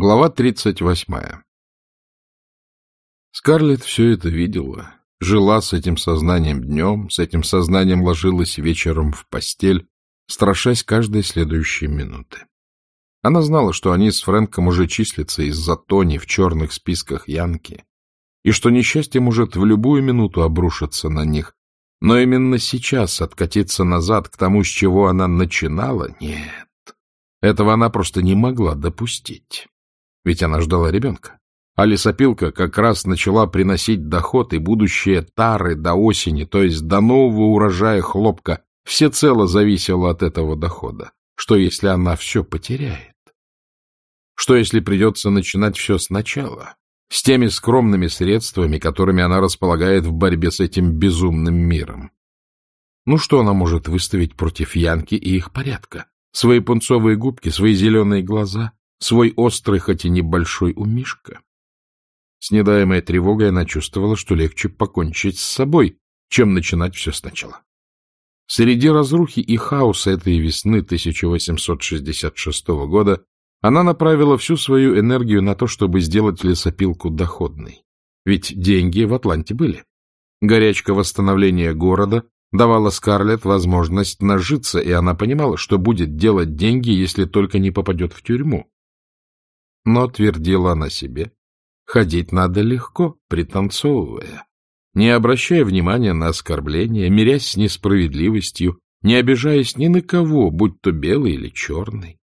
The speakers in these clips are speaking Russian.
Глава 38. Скарлетт все это видела, жила с этим сознанием днем, с этим сознанием ложилась вечером в постель, страшась каждой следующей минуты. Она знала, что они с Фрэнком уже числятся из-за Тони в черных списках Янки, и что несчастье может в любую минуту обрушиться на них, но именно сейчас откатиться назад к тому, с чего она начинала, нет, этого она просто не могла допустить ведь она ждала ребенка. А лесопилка как раз начала приносить доход, и будущее тары до осени, то есть до нового урожая хлопка, всецело зависело от этого дохода. Что, если она все потеряет? Что, если придется начинать все сначала, с теми скромными средствами, которыми она располагает в борьбе с этим безумным миром? Ну, что она может выставить против Янки и их порядка? Свои пунцовые губки, свои зеленые глаза, свой острый, хоть и небольшой умишка. С недаемой тревогой она чувствовала, что легче покончить с собой, чем начинать все сначала. Среди разрухи и хаоса этой весны 1866 года она направила всю свою энергию на то, чтобы сделать лесопилку доходной. Ведь деньги в Атланте были. Горячка восстановления города давала Скарлетт возможность нажиться, и она понимала, что будет делать деньги, если только не попадет в тюрьму. Но, твердила она себе, ходить надо легко, пританцовывая, не обращая внимания на оскорбления, мирясь с несправедливостью, не обижаясь ни на кого, будь то белый или черный.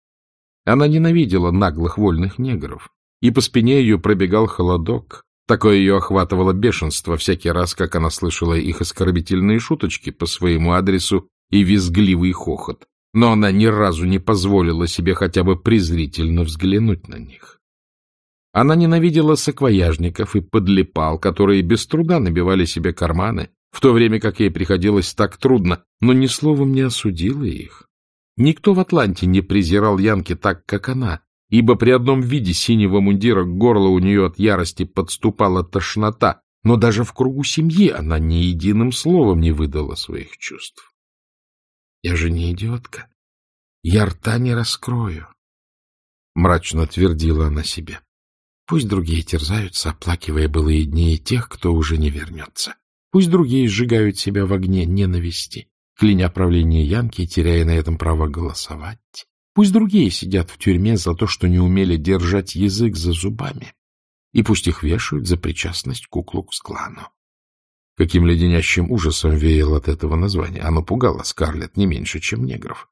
Она ненавидела наглых вольных негров, и по спине ее пробегал холодок. Такое ее охватывало бешенство всякий раз, как она слышала их оскорбительные шуточки по своему адресу и визгливый хохот, но она ни разу не позволила себе хотя бы презрительно взглянуть на них. Она ненавидела саквояжников и подлипал, которые без труда набивали себе карманы, в то время как ей приходилось так трудно, но ни словом не осудила их. Никто в Атланте не презирал Янки так, как она, ибо при одном виде синего мундира к горлу у нее от ярости подступала тошнота, но даже в кругу семьи она ни единым словом не выдала своих чувств. «Я же не идиотка. Я рта не раскрою», — мрачно твердила она себе. Пусть другие терзаются, оплакивая былые дни тех, кто уже не вернется. Пусть другие сжигают себя в огне ненависти, кляня правление Янки, теряя на этом право голосовать. Пусть другие сидят в тюрьме за то, что не умели держать язык за зубами. И пусть их вешают за причастность к Куклукс-клану. Каким леденящим ужасом веял от этого названия. Оно пугало Скарлетт не меньше, чем негров.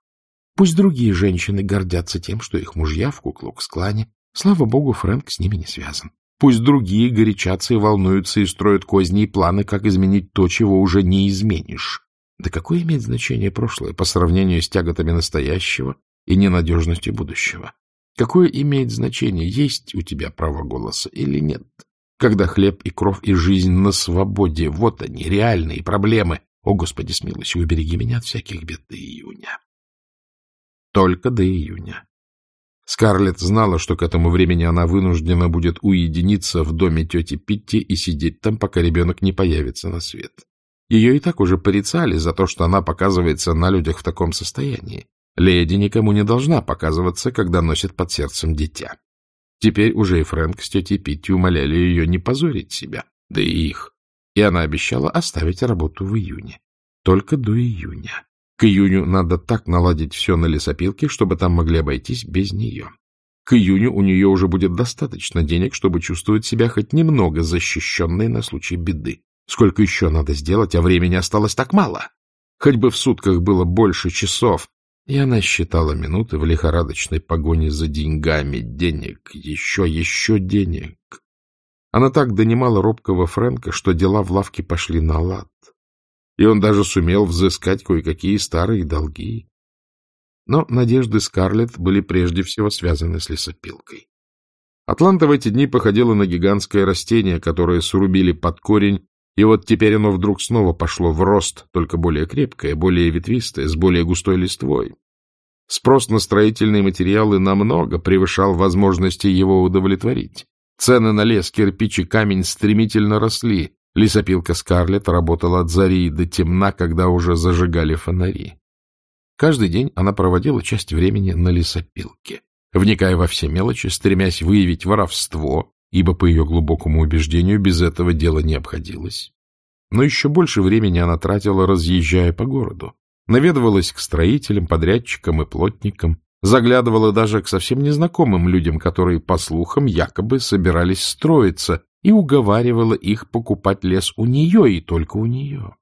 Пусть другие женщины гордятся тем, что их мужья в Куклукс-клане Слава богу, Фрэнк с ними не связан. Пусть другие горячатся и волнуются и строят козни и планы, как изменить то, чего уже не изменишь. Да какое имеет значение прошлое по сравнению с тяготами настоящего и ненадежностью будущего? Какое имеет значение, есть у тебя право голоса или нет? Когда хлеб и кровь и жизнь на свободе, вот они, реальные проблемы. О, Господи, смилуйся, убереги меня от всяких бед до июня. Только до июня. Скарлетт знала, что к этому времени она вынуждена будет уединиться в доме тети Питти и сидеть там, пока ребенок не появится на свет. Ее и так уже порицали за то, что она показывается на людях в таком состоянии. Леди никому не должна показываться, когда носит под сердцем дитя. Теперь уже и Фрэнк с тетей Питти умоляли ее не позорить себя, да и их. И она обещала оставить работу в июне. Только до июня. К июню надо так наладить все на лесопилке, чтобы там могли обойтись без нее. К июню у нее уже будет достаточно денег, чтобы чувствовать себя хоть немного защищенной на случай беды. Сколько еще надо сделать, а времени осталось так мало. Хоть бы в сутках было больше часов. И она считала минуты в лихорадочной погоне за деньгами. Денег, еще, еще денег. Она так донимала робкого Фрэнка, что дела в лавке пошли на лад и он даже сумел взыскать кое-какие старые долги. Но надежды Скарлетт были прежде всего связаны с лесопилкой. Атланта в эти дни походила на гигантское растение, которое срубили под корень, и вот теперь оно вдруг снова пошло в рост, только более крепкое, более ветвистое, с более густой листвой. Спрос на строительные материалы намного превышал возможности его удовлетворить. Цены на лес, кирпич и камень стремительно росли, Лесопилка Скарлетт работала от зари до темна, когда уже зажигали фонари. Каждый день она проводила часть времени на лесопилке. вникая во все мелочи, стремясь выявить воровство, ибо, по ее глубокому убеждению, без этого дело не обходилось. Но еще больше времени она тратила, разъезжая по городу. Наведывалась к строителям, подрядчикам и плотникам, заглядывала даже к совсем незнакомым людям, которые, по слухам, якобы собирались строиться, и уговаривала их покупать лес у нее и только у нее.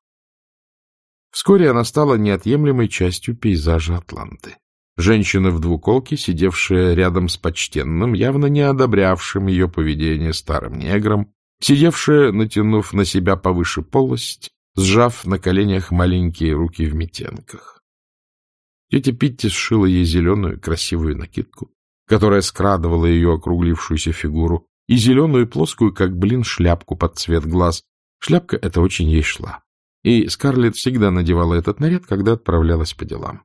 Вскоре она стала неотъемлемой частью пейзажа Атланты. Женщина в двуколке, сидевшая рядом с почтенным, явно не одобрявшим ее поведение старым негром, сидевшая, натянув на себя повыше полость, сжав на коленях маленькие руки в метенках. Тетя Питти сшила ей зеленую красивую накидку, которая скрадывала ее округлившуюся фигуру, и зеленую плоскую, как блин, шляпку под цвет глаз. Шляпка эта очень ей шла. И Скарлетт всегда надевала этот наряд, когда отправлялась по делам.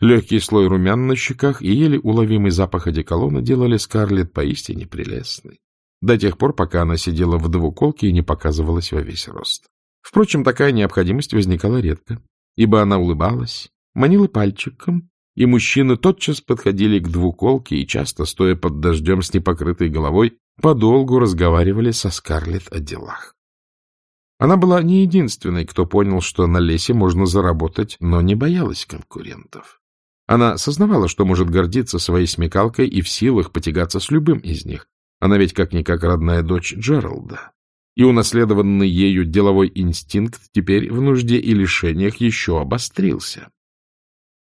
Легкий слой румян на щеках и еле уловимый запах одеколона делали Скарлетт поистине прелестной. До тех пор, пока она сидела в двуколке и не показывалась во весь рост. Впрочем, такая необходимость возникала редко, ибо она улыбалась, манила пальчиком, и мужчины тотчас подходили к двуколке и, часто стоя под дождем с непокрытой головой, подолгу разговаривали со Скарлетт о делах. Она была не единственной, кто понял, что на лесе можно заработать, но не боялась конкурентов. Она сознавала, что может гордиться своей смекалкой и в силах потягаться с любым из них. Она ведь как-никак родная дочь Джералда. И унаследованный ею деловой инстинкт теперь в нужде и лишениях еще обострился.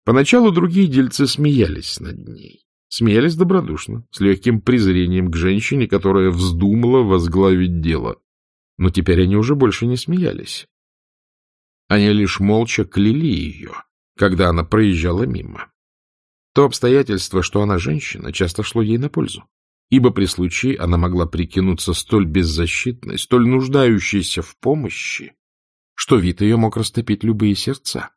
Поначалу другие дельцы смеялись над ней. Смеялись добродушно, с легким презрением к женщине, которая вздумала возглавить дело. Но теперь они уже больше не смеялись. Они лишь молча кляли ее, когда она проезжала мимо. То обстоятельство, что она женщина, часто шло ей на пользу, ибо при случае она могла прикинуться столь беззащитной, столь нуждающейся в помощи, что вид ее мог растопить любые сердца.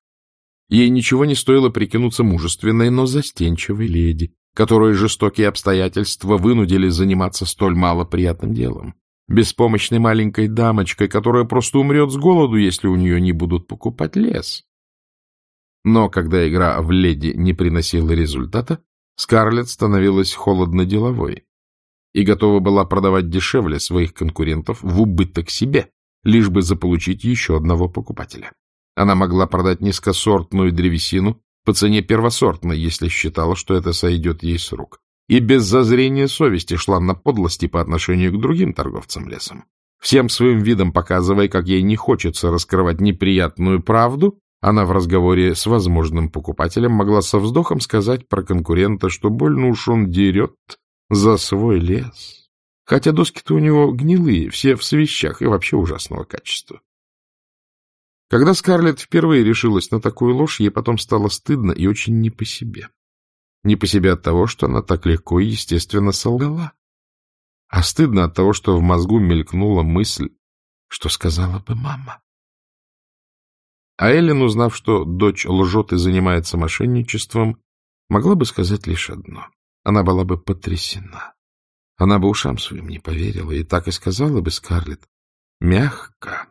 Ей ничего не стоило прикинуться мужественной, но застенчивой леди, которую жестокие обстоятельства вынудили заниматься столь малоприятным делом. Беспомощной маленькой дамочкой, которая просто умрет с голоду, если у нее не будут покупать лес. Но когда игра в леди не приносила результата, Скарлетт становилась холодно-деловой и готова была продавать дешевле своих конкурентов в убыток себе, лишь бы заполучить еще одного покупателя. Она могла продать низкосортную древесину по цене первосортной, если считала, что это сойдет ей с рук. И без зазрения совести шла на подлости по отношению к другим торговцам лесом. Всем своим видом показывая, как ей не хочется раскрывать неприятную правду, она в разговоре с возможным покупателем могла со вздохом сказать про конкурента, что больно уж он дерет за свой лес. Хотя доски-то у него гнилые, все в свещах и вообще ужасного качества. Когда Скарлетт впервые решилась на такую ложь, ей потом стало стыдно и очень не по себе. Не по себе от того, что она так легко и естественно солгала, а стыдно от того, что в мозгу мелькнула мысль, что сказала бы мама. А Эллен, узнав, что дочь лжет и занимается мошенничеством, могла бы сказать лишь одно. Она была бы потрясена. Она бы ушам своим не поверила и так и сказала бы Скарлетт мягко,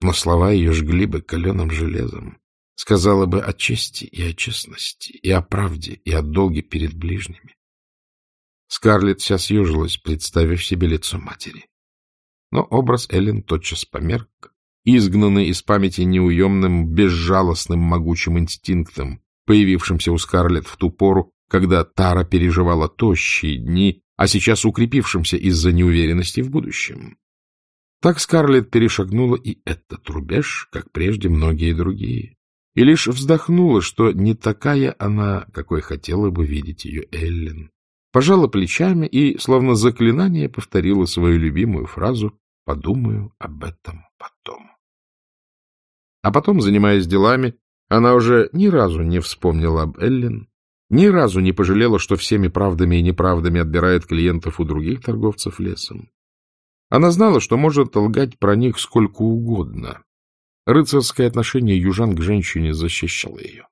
но слова ее жгли бы каленым железом, сказала бы о чести и о честности, и о правде, и о долге перед ближними. Скарлетт вся съежилась, представив себе лицо матери. Но образ Эллен тотчас померк, изгнанный из памяти неуемным, безжалостным, могучим инстинктом, появившимся у Скарлетт в ту пору, когда Тара переживала тощие дни, а сейчас укрепившимся из-за неуверенности в будущем. Так Скарлетт перешагнула и этот рубеж, как прежде многие другие, и лишь вздохнула, что не такая она, какой хотела бы видеть ее Эллен. Пожала плечами и, словно заклинание, повторила свою любимую фразу «подумаю об этом потом». А потом, занимаясь делами, она уже ни разу не вспомнила об Эллен, ни разу не пожалела, что всеми правдами и неправдами отбирает клиентов у других торговцев лесом. Она знала, что может лгать про них сколько угодно. Рыцарское отношение южан к женщине защищало ее.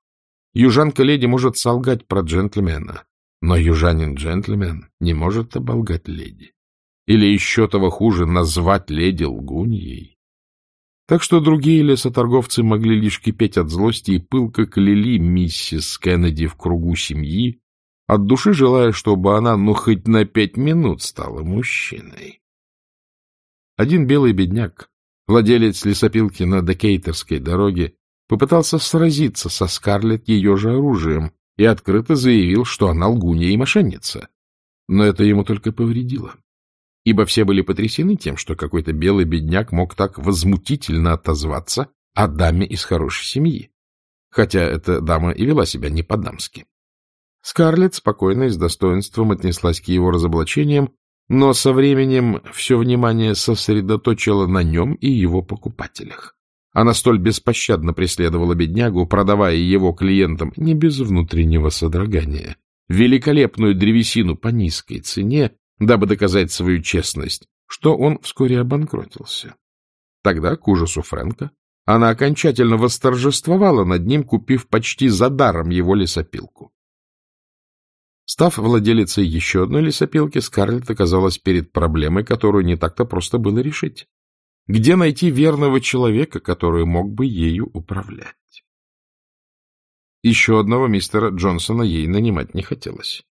Южанка-леди может солгать про джентльмена, но южанин-джентльмен не может оболгать леди. Или еще того хуже, назвать леди лгуньей. Так что другие лесоторговцы могли лишь кипеть от злости и пылко кляли миссис Кеннеди в кругу семьи, от души желая, чтобы она, ну, хоть на пять минут стала мужчиной. Один белый бедняк, владелец лесопилки на Декейтерской дороге, попытался сразиться со Скарлетт ее же оружием и открыто заявил, что она лгунья и мошенница. Но это ему только повредило, ибо все были потрясены тем, что какой-то белый бедняк мог так возмутительно отозваться о даме из хорошей семьи, хотя эта дама и вела себя не по-дамски. Скарлетт спокойно и с достоинством отнеслась к его разоблачениям, но со временем все внимание сосредоточило на нем и его покупателях. Она столь беспощадно преследовала беднягу, продавая его клиентам не без внутреннего содрогания, великолепную древесину по низкой цене, дабы доказать свою честность, что он вскоре обанкротился. Тогда, к ужасу Фрэнка, она окончательно восторжествовала над ним, купив почти за даром его лесопилку. Став владелицей еще одной лесопилки, Скарлетт оказалась перед проблемой, которую не так-то просто было решить. Где найти верного человека, который мог бы ею управлять? Еще одного мистера Джонсона ей нанимать не хотелось.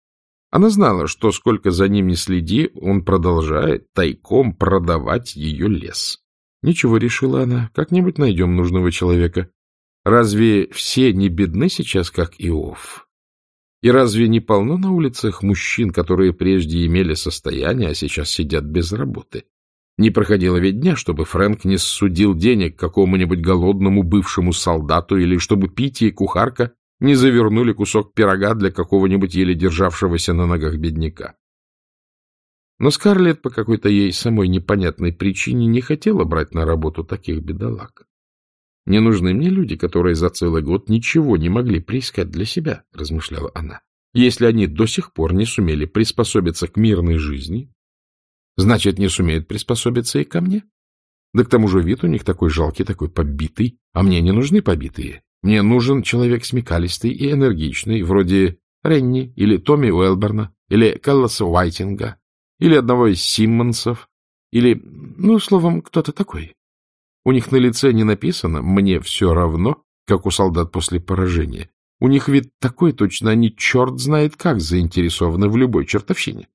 Она знала, что сколько за ним не следи, он продолжает тайком продавать ее лес. Ничего, решила она, как-нибудь найдем нужного человека. Разве все не бедны сейчас, как Иов? И разве не полно на улицах мужчин, которые прежде имели состояние, а сейчас сидят без работы? Не проходило ведь дня, чтобы Фрэнк не судил денег какому-нибудь голодному бывшему солдату или чтобы Питти и кухарка не завернули кусок пирога для какого-нибудь еле державшегося на ногах бедняка. Но Скарлетт по какой-то ей самой непонятной причине не хотела брать на работу таких бедолаг. Не нужны мне люди, которые за целый год ничего не могли приискать для себя, — размышляла она. Если они до сих пор не сумели приспособиться к мирной жизни, значит, не сумеют приспособиться и ко мне. Да к тому же вид у них такой жалкий, такой побитый, а мне не нужны побитые. Мне нужен человек смекалистый и энергичный, вроде Ренни или Томми Уэлберна, или Калласа Уайтинга, или одного из Симмонсов, или, ну, словом, кто-то такой. У них на лице не написано «мне все равно», как у солдат после поражения. У них вид такой точно, они черт знает как заинтересованы в любой чертовщине.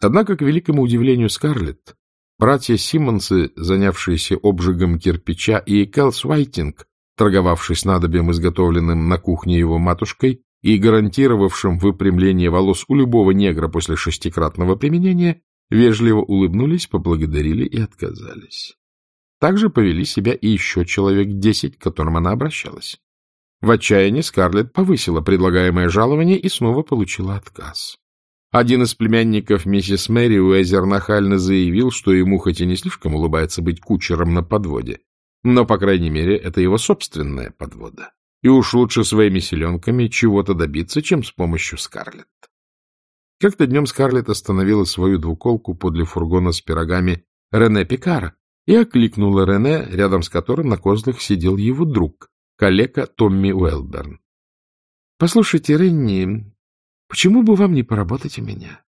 Однако, к великому удивлению Скарлетт, братья Симмонсы, занявшиеся обжигом кирпича, и Кэлс Уайтинг, торговавший снадобьем, изготовленным на кухне его матушкой и гарантировавшим выпрямление волос у любого негра после шестикратного применения, вежливо улыбнулись, поблагодарили и отказались. Также повели себя и еще человек десять, к которым она обращалась. В отчаянии Скарлетт повысила предлагаемое жалование и снова получила отказ. Один из племянников миссис Мэри Уэзер нахально заявил, что ему хоть и не слишком улыбается быть кучером на подводе, но, по крайней мере, это его собственная подвода. И уж лучше своими селенками чего-то добиться, чем с помощью Скарлетт. Как-то днем Скарлетт остановила свою двуколку подле фургона с пирогами Рене Пикара, и окликнула Рене, рядом с которым на козлах сидел его друг, коллега Томми Уэлберн. — Послушайте, Ренни, почему бы вам не поработать у меня?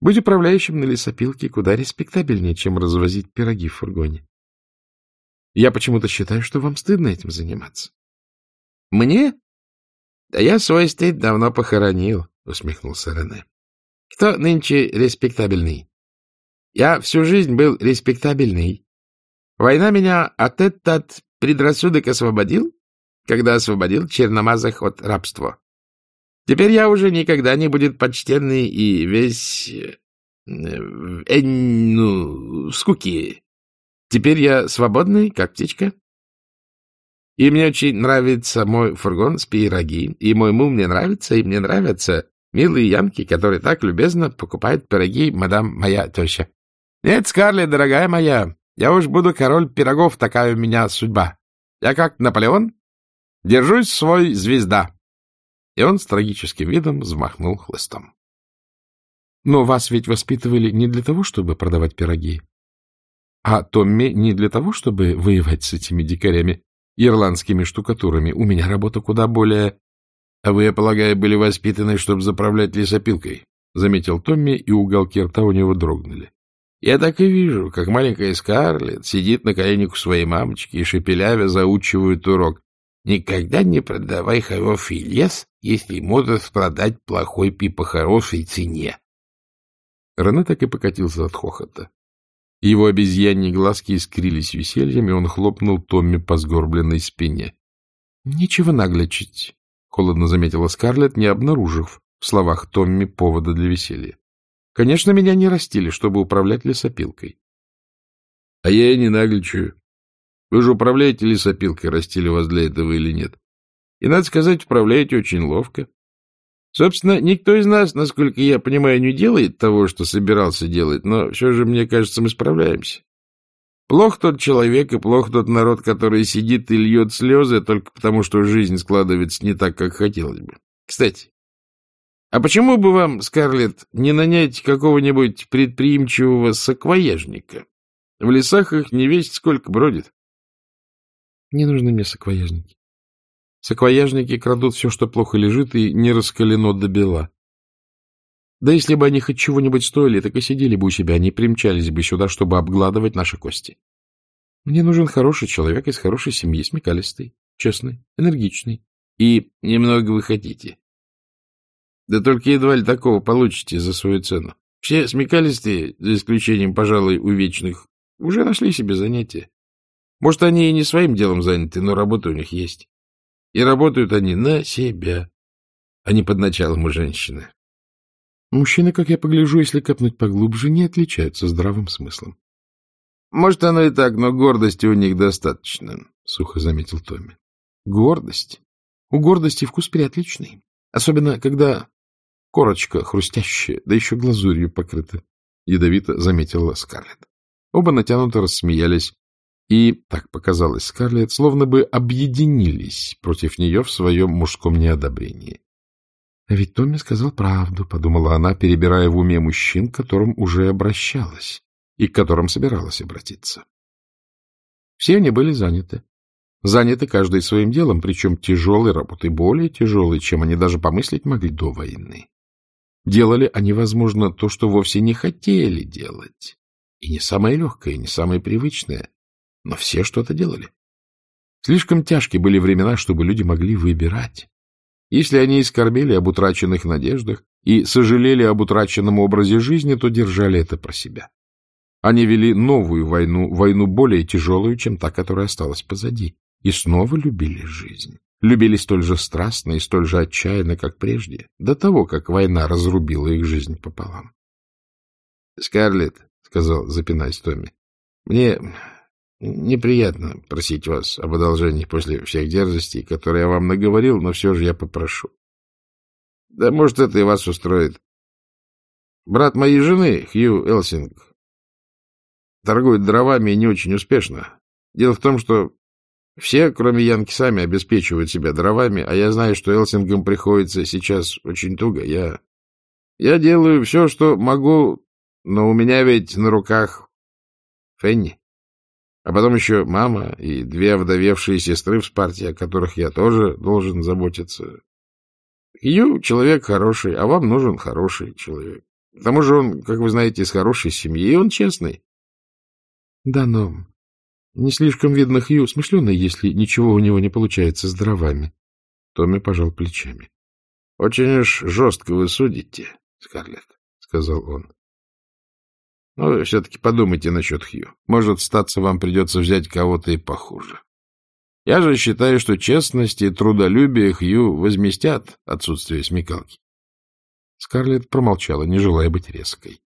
Будь управляющим на лесопилке куда респектабельнее, чем развозить пироги в фургоне. Я почему-то считаю, что вам стыдно этим заниматься. — Мне? Да я свой стыд давно похоронил, — усмехнулся Рене. — Кто нынче респектабельный? Я всю жизнь был респектабельный. Война меня от этот предрассудок освободил, когда освободил черномазых от рабства. Теперь я уже никогда не будет почтенный и весь... Э, ну, скуки. Теперь я свободный, как птичка. И мне очень нравится мой фургон с пироги, и мой мул мне нравится, и мне нравятся милые янки, которые так любезно покупают пироги мадам моя теща. Нет, Скарлетт, дорогая моя, я уж буду король пирогов, такая у меня судьба. Я как Наполеон, держусь свой звезда. И он с трагическим видом взмахнул хлыстом. Но вас ведь воспитывали не для того, чтобы продавать пироги, а Томми не для того, чтобы воевать с этими дикарями, ирландскими штукатурами. У меня работа куда более... — А вы, я полагаю, были воспитаны, чтобы заправлять лесопилкой, — заметил Томми, и уголки рта у него дрогнули. Я так и вижу, как маленькая Скарлетт сидит на коленях у своей мамочки и шепелявя заучивает урок. Никогда не продавай хороший лес, если можешь продать плохой пи по хорошей цене. Рене так и покатился от хохота. Его обезьяньи глазки искрились весельем, и он хлопнул Томми по сгорбленной спине. — Нечего наглячить, — холодно заметила Скарлетт, не обнаружив в словах Томми повода для веселья. — Конечно, меня не растили, чтобы управлять лесопилкой. — А я и не нагличаю. Вы же управляете лесопилкой, растили вас для этого или нет. И, надо сказать, управляете очень ловко. Собственно, никто из нас, насколько я понимаю, не делает того, что собирался делать, но все же, мне кажется, мы справляемся. Плох тот человек и плох тот народ, который сидит и льет слезы только потому, что жизнь складывается не так, как хотелось бы. Кстати, а почему бы вам, Скарлетт, не нанять какого-нибудь предприимчивого саквояжника? В лесах их не весть сколько бродит. Не нужны мне саквояжники. Саквояжники крадут все, что плохо лежит, и не раскалено до бела. Да если бы они хоть чего-нибудь стоили, так и сидели бы у себя, не примчались бы сюда, чтобы обгладывать наши кости. Мне нужен хороший человек из хорошей семьи, смекалистый, честный, энергичный. И немного вы хотите. Да только едва ли такого получите за свою цену. Все смекалистые, за исключением, пожалуй, у вечных, уже нашли себе занятие. Может, они и не своим делом заняты, но работа у них есть. И работают они на себя, а не под началом у женщины. Мужчины, как я погляжу, если копнуть поглубже, не отличаются здравым смыслом. — Может, оно и так, но гордости у них достаточно, — сухо заметил Томми. — Гордость? У гордости вкус приотличный. Особенно, когда корочка хрустящая, да еще глазурью покрыта, — ядовито заметила Скарлетт. Оба натянуто рассмеялись, и, так показалось Скарлетт, словно бы объединились против нее в своем мужском неодобрении. — А ведь Томми сказал правду, — подумала она, перебирая в уме мужчин, к которым уже обращалась и к которым собиралась обратиться. Все они были заняты. Заняты каждый своим делом, причем тяжелой работой, более тяжелой, чем они даже помыслить могли до войны. Делали они, возможно, то, что вовсе не хотели делать. И не самое легкое, и не самое привычное но все что-то делали. Слишком тяжкие были времена, чтобы люди могли выбирать. Если они и скорбели об утраченных надеждах и сожалели об утраченном образе жизни, то держали это про себя. Они вели новую войну, войну более тяжелую, чем та, которая осталась позади, и снова любили жизнь. Любили столь же страстно и столь же отчаянно, как прежде, до того, как война разрубила их жизнь пополам. — Скарлетт, — сказал, запинаясь Томми, — мне Неприятно просить вас об одолжении после всех дерзостей, которые я вам наговорил, но все же я попрошу. Да, может, это и вас устроит. Брат моей жены, Хью Элсинг, торгует дровами не очень успешно. Дело в том, что все, кроме Янки, сами обеспечивают себя дровами, а я знаю, что Элсингам приходится сейчас очень туго. Я, я делаю все, что могу, но у меня ведь на руках Фенни. А потом еще мама и две вдовевшие сестры в Спарте, о которых я тоже должен заботиться. Ю человек хороший, а вам нужен хороший человек. К тому же он, как вы знаете, из хорошей семьи, и он честный. Да, но не слишком видно Хью смышленый, если ничего у него не получается с дровами. Томми пожал плечами. — Очень уж жестко вы судите, Скарлетт, — сказал он. Но все-таки подумайте насчет Хью. Может, статься вам придется взять кого-то и похуже. Я же считаю, что честность и трудолюбие Хью возместят отсутствие смекалки. Скарлетт промолчала, не желая быть резкой.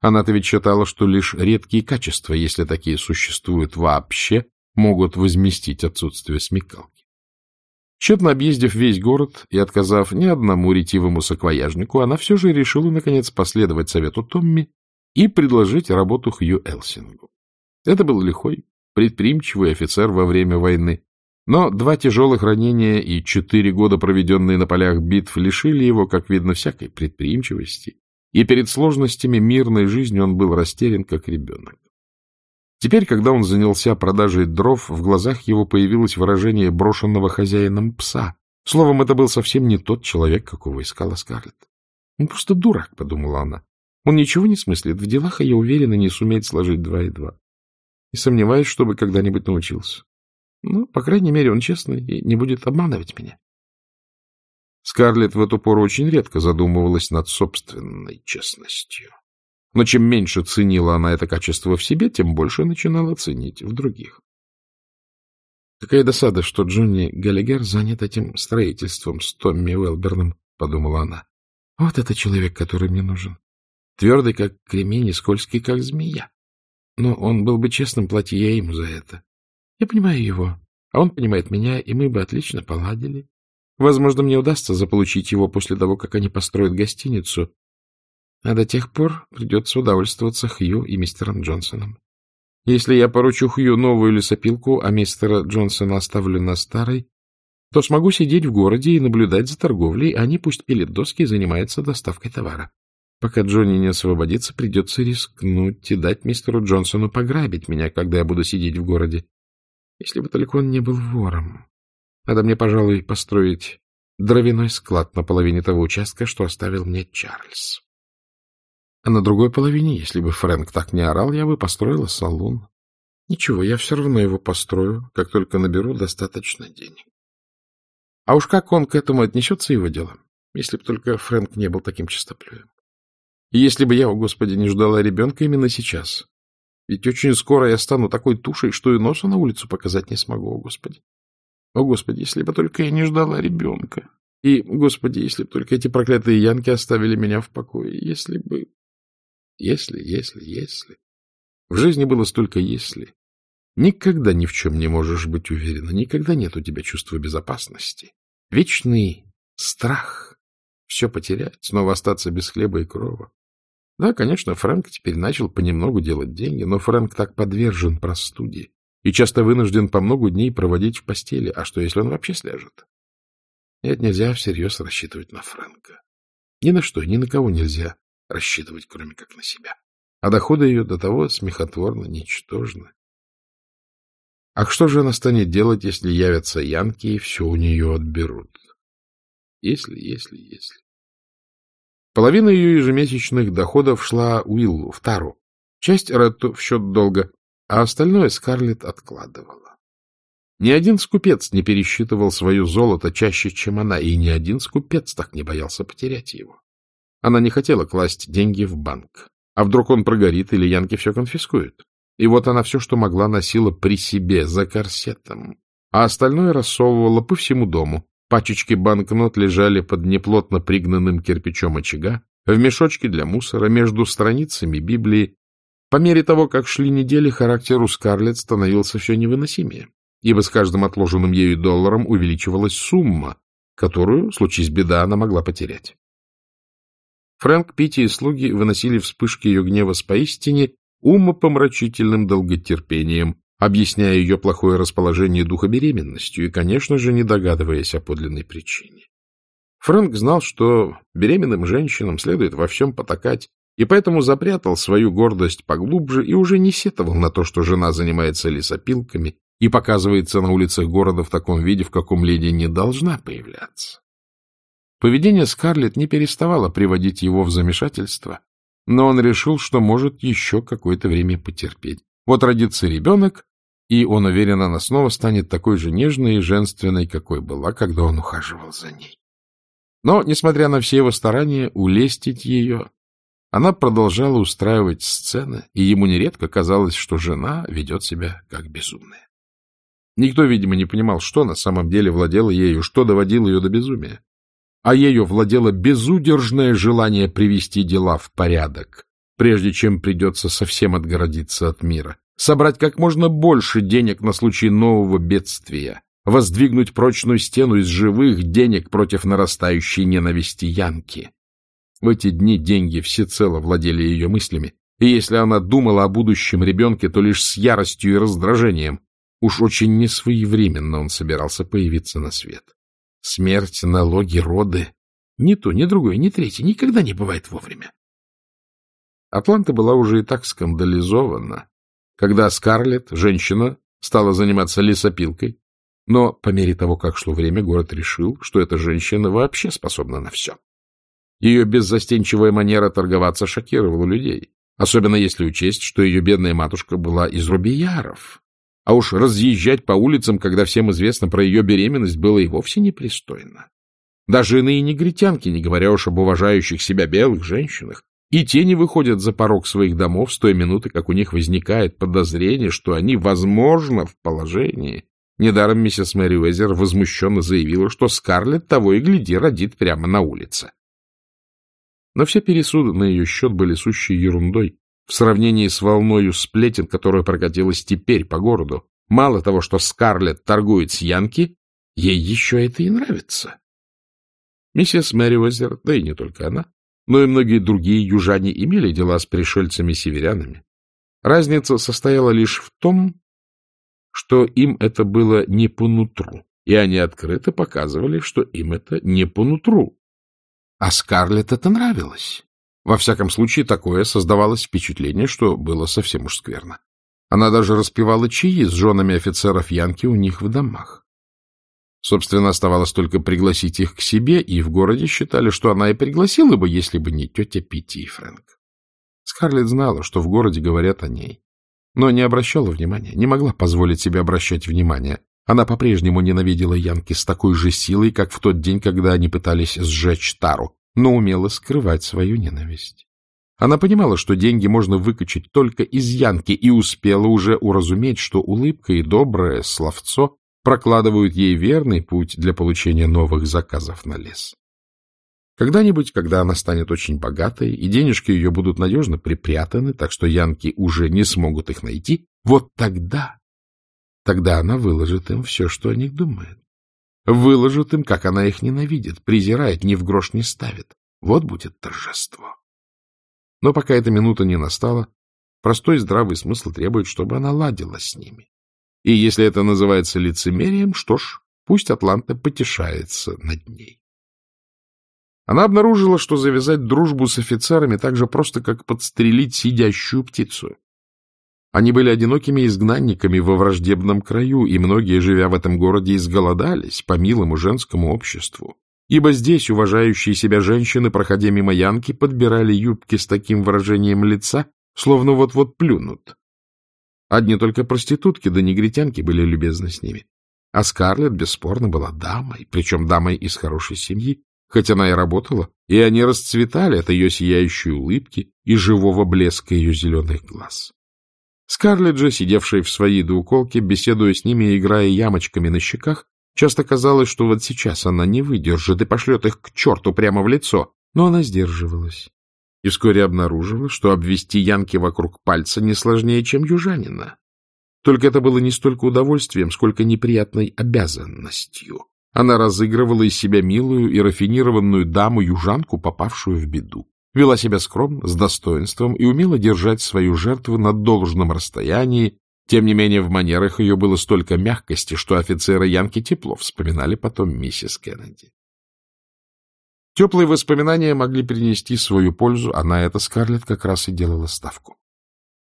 Она-то ведь считала, что лишь редкие качества, если такие существуют вообще, могут возместить отсутствие смекалки. Тщетно объездив весь город и отказав ни одному ретивому саквояжнику, она все же решила, наконец, последовать совету Томми и предложить работу Хью Элсингу. Это был лихой, предприимчивый офицер во время войны, но два тяжелых ранения и четыре года, проведенные на полях битв, лишили его, как видно, всякой предприимчивости, и перед сложностями мирной жизни он был растерян, как ребенок. Теперь, когда он занялся продажей дров, в глазах его появилось выражение брошенного хозяином пса. Словом, это был совсем не тот человек, какого искала Скарлетт. Он просто дурак, — подумала она. Он ничего не смыслит в делах, а я уверена, не сумеет сложить два и два. И сомневаюсь, чтобы когда-нибудь научился. Ну, по крайней мере, он честный и не будет обманывать меня. Скарлетт в эту пору очень редко задумывалась над собственной честностью. Но чем меньше ценила она это качество в себе, тем больше начинала ценить в других. Какая досада, что Джонни Галлигер занят этим строительством с Томми Уэлберном, — подумала она. Вот это человек, который мне нужен. Твердый, как кремень, и скользкий, как змея. Но он был бы честным, платя я ему за это. Я понимаю его, а он понимает меня, и мы бы отлично поладили. Возможно, мне удастся заполучить его после того, как они построят гостиницу, а до тех пор придется удовольствоваться Хью и мистером Джонсоном. Если я поручу Хью новую лесопилку, а мистера Джонсона оставлю на старой, то смогу сидеть в городе и наблюдать за торговлей, а они пусть пилят доски и занимаются доставкой товара. Пока Джонни не освободится, придется рискнуть и дать мистеру Джонсону пограбить меня, когда я буду сидеть в городе. Если бы только он не был вором. Надо мне, пожалуй, построить дровяной склад на половине того участка, что оставил мне Чарльз. А на другой половине, если бы Фрэнк так не орал, я бы построила салон. Ничего, я все равно его построю, как только наберу достаточно денег. А уж как он к этому отнесется, его дело, если бы только Фрэнк не был таким чистоплюем. Если бы я, о господи, не ждала ребенка именно сейчас. Ведь очень скоро я стану такой тушей, что и носа на улицу показать не смогу, о господи. О господи, если бы только я не ждала ребенка. И, господи, если бы только эти проклятые янки оставили меня в покое. Если бы... Если, если, если. В жизни было столько «если». Никогда ни в чем не можешь быть уверена, никогда нет у тебя чувства безопасности. Вечный страх все потерять, снова остаться без хлеба и крова. Да, конечно, Фрэнк теперь начал понемногу делать деньги, но Фрэнк так подвержен простуде и часто вынужден по много дней проводить в постели. А что, если он вообще сляжет? Нет, нельзя всерьез рассчитывать на Фрэнка. Ни на что, ни на кого нельзя рассчитывать, кроме как на себя. А доходы ее до того смехотворно ничтожны. А что же она станет делать, если явятся янки и все у нее отберут? Если, если, если. Половина ее ежемесячных доходов шла Уиллу, в Тару, часть Ретту в счет долга, а остальное Скарлетт откладывала. Ни один скупец не пересчитывал свое золото чаще, чем она, и ни один скупец так не боялся потерять его. Она не хотела класть деньги в банк. А вдруг он прогорит или янки все конфискуют? И вот она все, что могла, носила при себе, за корсетом, а остальное рассовывала по всему дому. Пачечки банкнот лежали под неплотно пригнанным кирпичом очага, в мешочке для мусора, между страницами Библии. По мере того, как шли недели, характер у Скарлетт становился все невыносимее, ибо с каждым отложенным ею долларом увеличивалась сумма, которую, случись беда, она могла потерять. Фрэнк, Питти и слуги выносили вспышки ее гнева с поистине умопомрачительным долготерпением, объясняя ее плохое расположение духа беременностью и, конечно же, не догадываясь о подлинной причине. Фрэнк знал, что беременным женщинам следует во всем потакать, и поэтому запрятал свою гордость поглубже и уже не сетовал на то, что жена занимается лесопилками и показывается на улицах города в таком виде, в каком леди не должна появляться. Поведение Скарлетт не переставало приводить его в замешательство, но он решил, что может еще какое-то время потерпеть. Вот родится ребенок, и он уверен, она снова станет такой же нежной и женственной, какой была, когда он ухаживал за ней. Но, несмотря на все его старания улестить ее, она продолжала устраивать сцены, и ему нередко казалось, что жена ведет себя как безумная. Никто, видимо, не понимал, что на самом деле владело ею, что доводило ее до безумия а ею владело безудержное желание привести дела в порядок, прежде чем придется совсем отгородиться от мира, собрать как можно больше денег на случай нового бедствия, воздвигнуть прочную стену из живых денег против нарастающей ненависти Янки. В эти дни деньги всецело владели ее мыслями, и если она думала о будущем ребенке, то лишь с яростью и раздражением. Уж очень несвоевременно он собирался появиться на свет. Смерть, налоги, роды. Ни то, ни другое, ни третье никогда не бывает вовремя. Атланта была уже и так скандализована, когда Скарлетт, женщина, стала заниматься лесопилкой, но по мере того, как шло время, город решил, что эта женщина вообще способна на все. Ее беззастенчивая манера торговаться шокировала людей, особенно если учесть, что ее бедная матушка была из Рубияров, А уж разъезжать по улицам, когда всем известно про ее беременность, было и вовсе непристойно. Даже иные негритянки, не говоря уж об уважающих себя белых женщинах, и те не выходят за порог своих домов с той минуты, как у них возникает подозрение, что они, возможно, в положении. Недаром миссис Мэри Уэзер возмущенно заявила, что Скарлетт того и гляди родит прямо на улице. Но все пересуды на ее счет были сущей ерундой в сравнении с волною сплетен, которая прокатилась теперь по городу. Мало того, что Скарлетт торгует с Янки, ей еще это и нравится. Миссис Мэри Уэзер, да и не только она, но и многие другие южане имели дела с пришельцами-северянами. Разница состояла лишь в том, что им это было не по нутру, и они открыто показывали, что им это не по нутру. А Скарлетт это нравилось. Во всяком случае, такое создавалось впечатление, что было совсем уж скверно. Она даже распевала чаи с женами офицеров Янки у них в домах. Собственно, оставалось только пригласить их к себе, и в городе считали, что она и пригласила бы, если бы не тетя Питти и Фрэнк. Скарлетт знала, что в городе говорят о ней, но не обращала внимания, не могла позволить себе обращать внимание. Она по-прежнему ненавидела Янки с такой же силой, как в тот день, когда они пытались сжечь Тару, но умела скрывать свою ненависть. Она понимала, что деньги можно выкачать только из Янки, и успела уже уразуметь, что улыбка и доброе словцо прокладывают ей верный путь для получения новых заказов на лес. Когда-нибудь, когда она станет очень богатой, и денежки ее будут надежно припрятаны, так что янки уже не смогут их найти, вот тогда, тогда она выложит им все, что о них думает. Выложит им, как она их ненавидит, презирает, ни в грош не ставит. Вот будет торжество. Но пока эта минута не настала, простой здравый смысл требует, чтобы она ладила с ними. И если это называется лицемерием, что ж, пусть Атланта потешается над ней. Она обнаружила, что завязать дружбу с офицерами так же просто, как подстрелить сидящую птицу. Они были одинокими изгнанниками во враждебном краю, и многие, живя в этом городе, изголодались по милому женскому обществу. Ибо здесь уважающие себя женщины, проходя мимо Янки, подбирали юбки с таким выражением лица, словно вот-вот плюнут. Одни только проститутки да негритянки были любезны с ними. А Скарлетт, бесспорно, была дамой, причем дамой из хорошей семьи, хоть она и работала, и они расцветали от ее сияющей улыбки и живого блеска ее зеленых глаз. Скарлетт же, сидевшая в своей двуколке, беседуя с ними и играя ямочками на щеках, часто казалось, что вот сейчас она не выдержит и пошлет их к черту прямо в лицо, но она сдерживалась и вскоре обнаружила, что обвести Янки вокруг пальца не сложнее, чем южанина. Только это было не столько удовольствием, сколько неприятной обязанностью. Она разыгрывала из себя милую и рафинированную даму-южанку, попавшую в беду. Вела себя скромно, с достоинством и умела держать свою жертву на должном расстоянии. Тем не менее, в манерах ее было столько мягкости, что офицеры Янки тепло вспоминали потом миссис Кеннеди. Теплые воспоминания могли принести свою пользу, а на это Скарлетт как раз и делала ставку.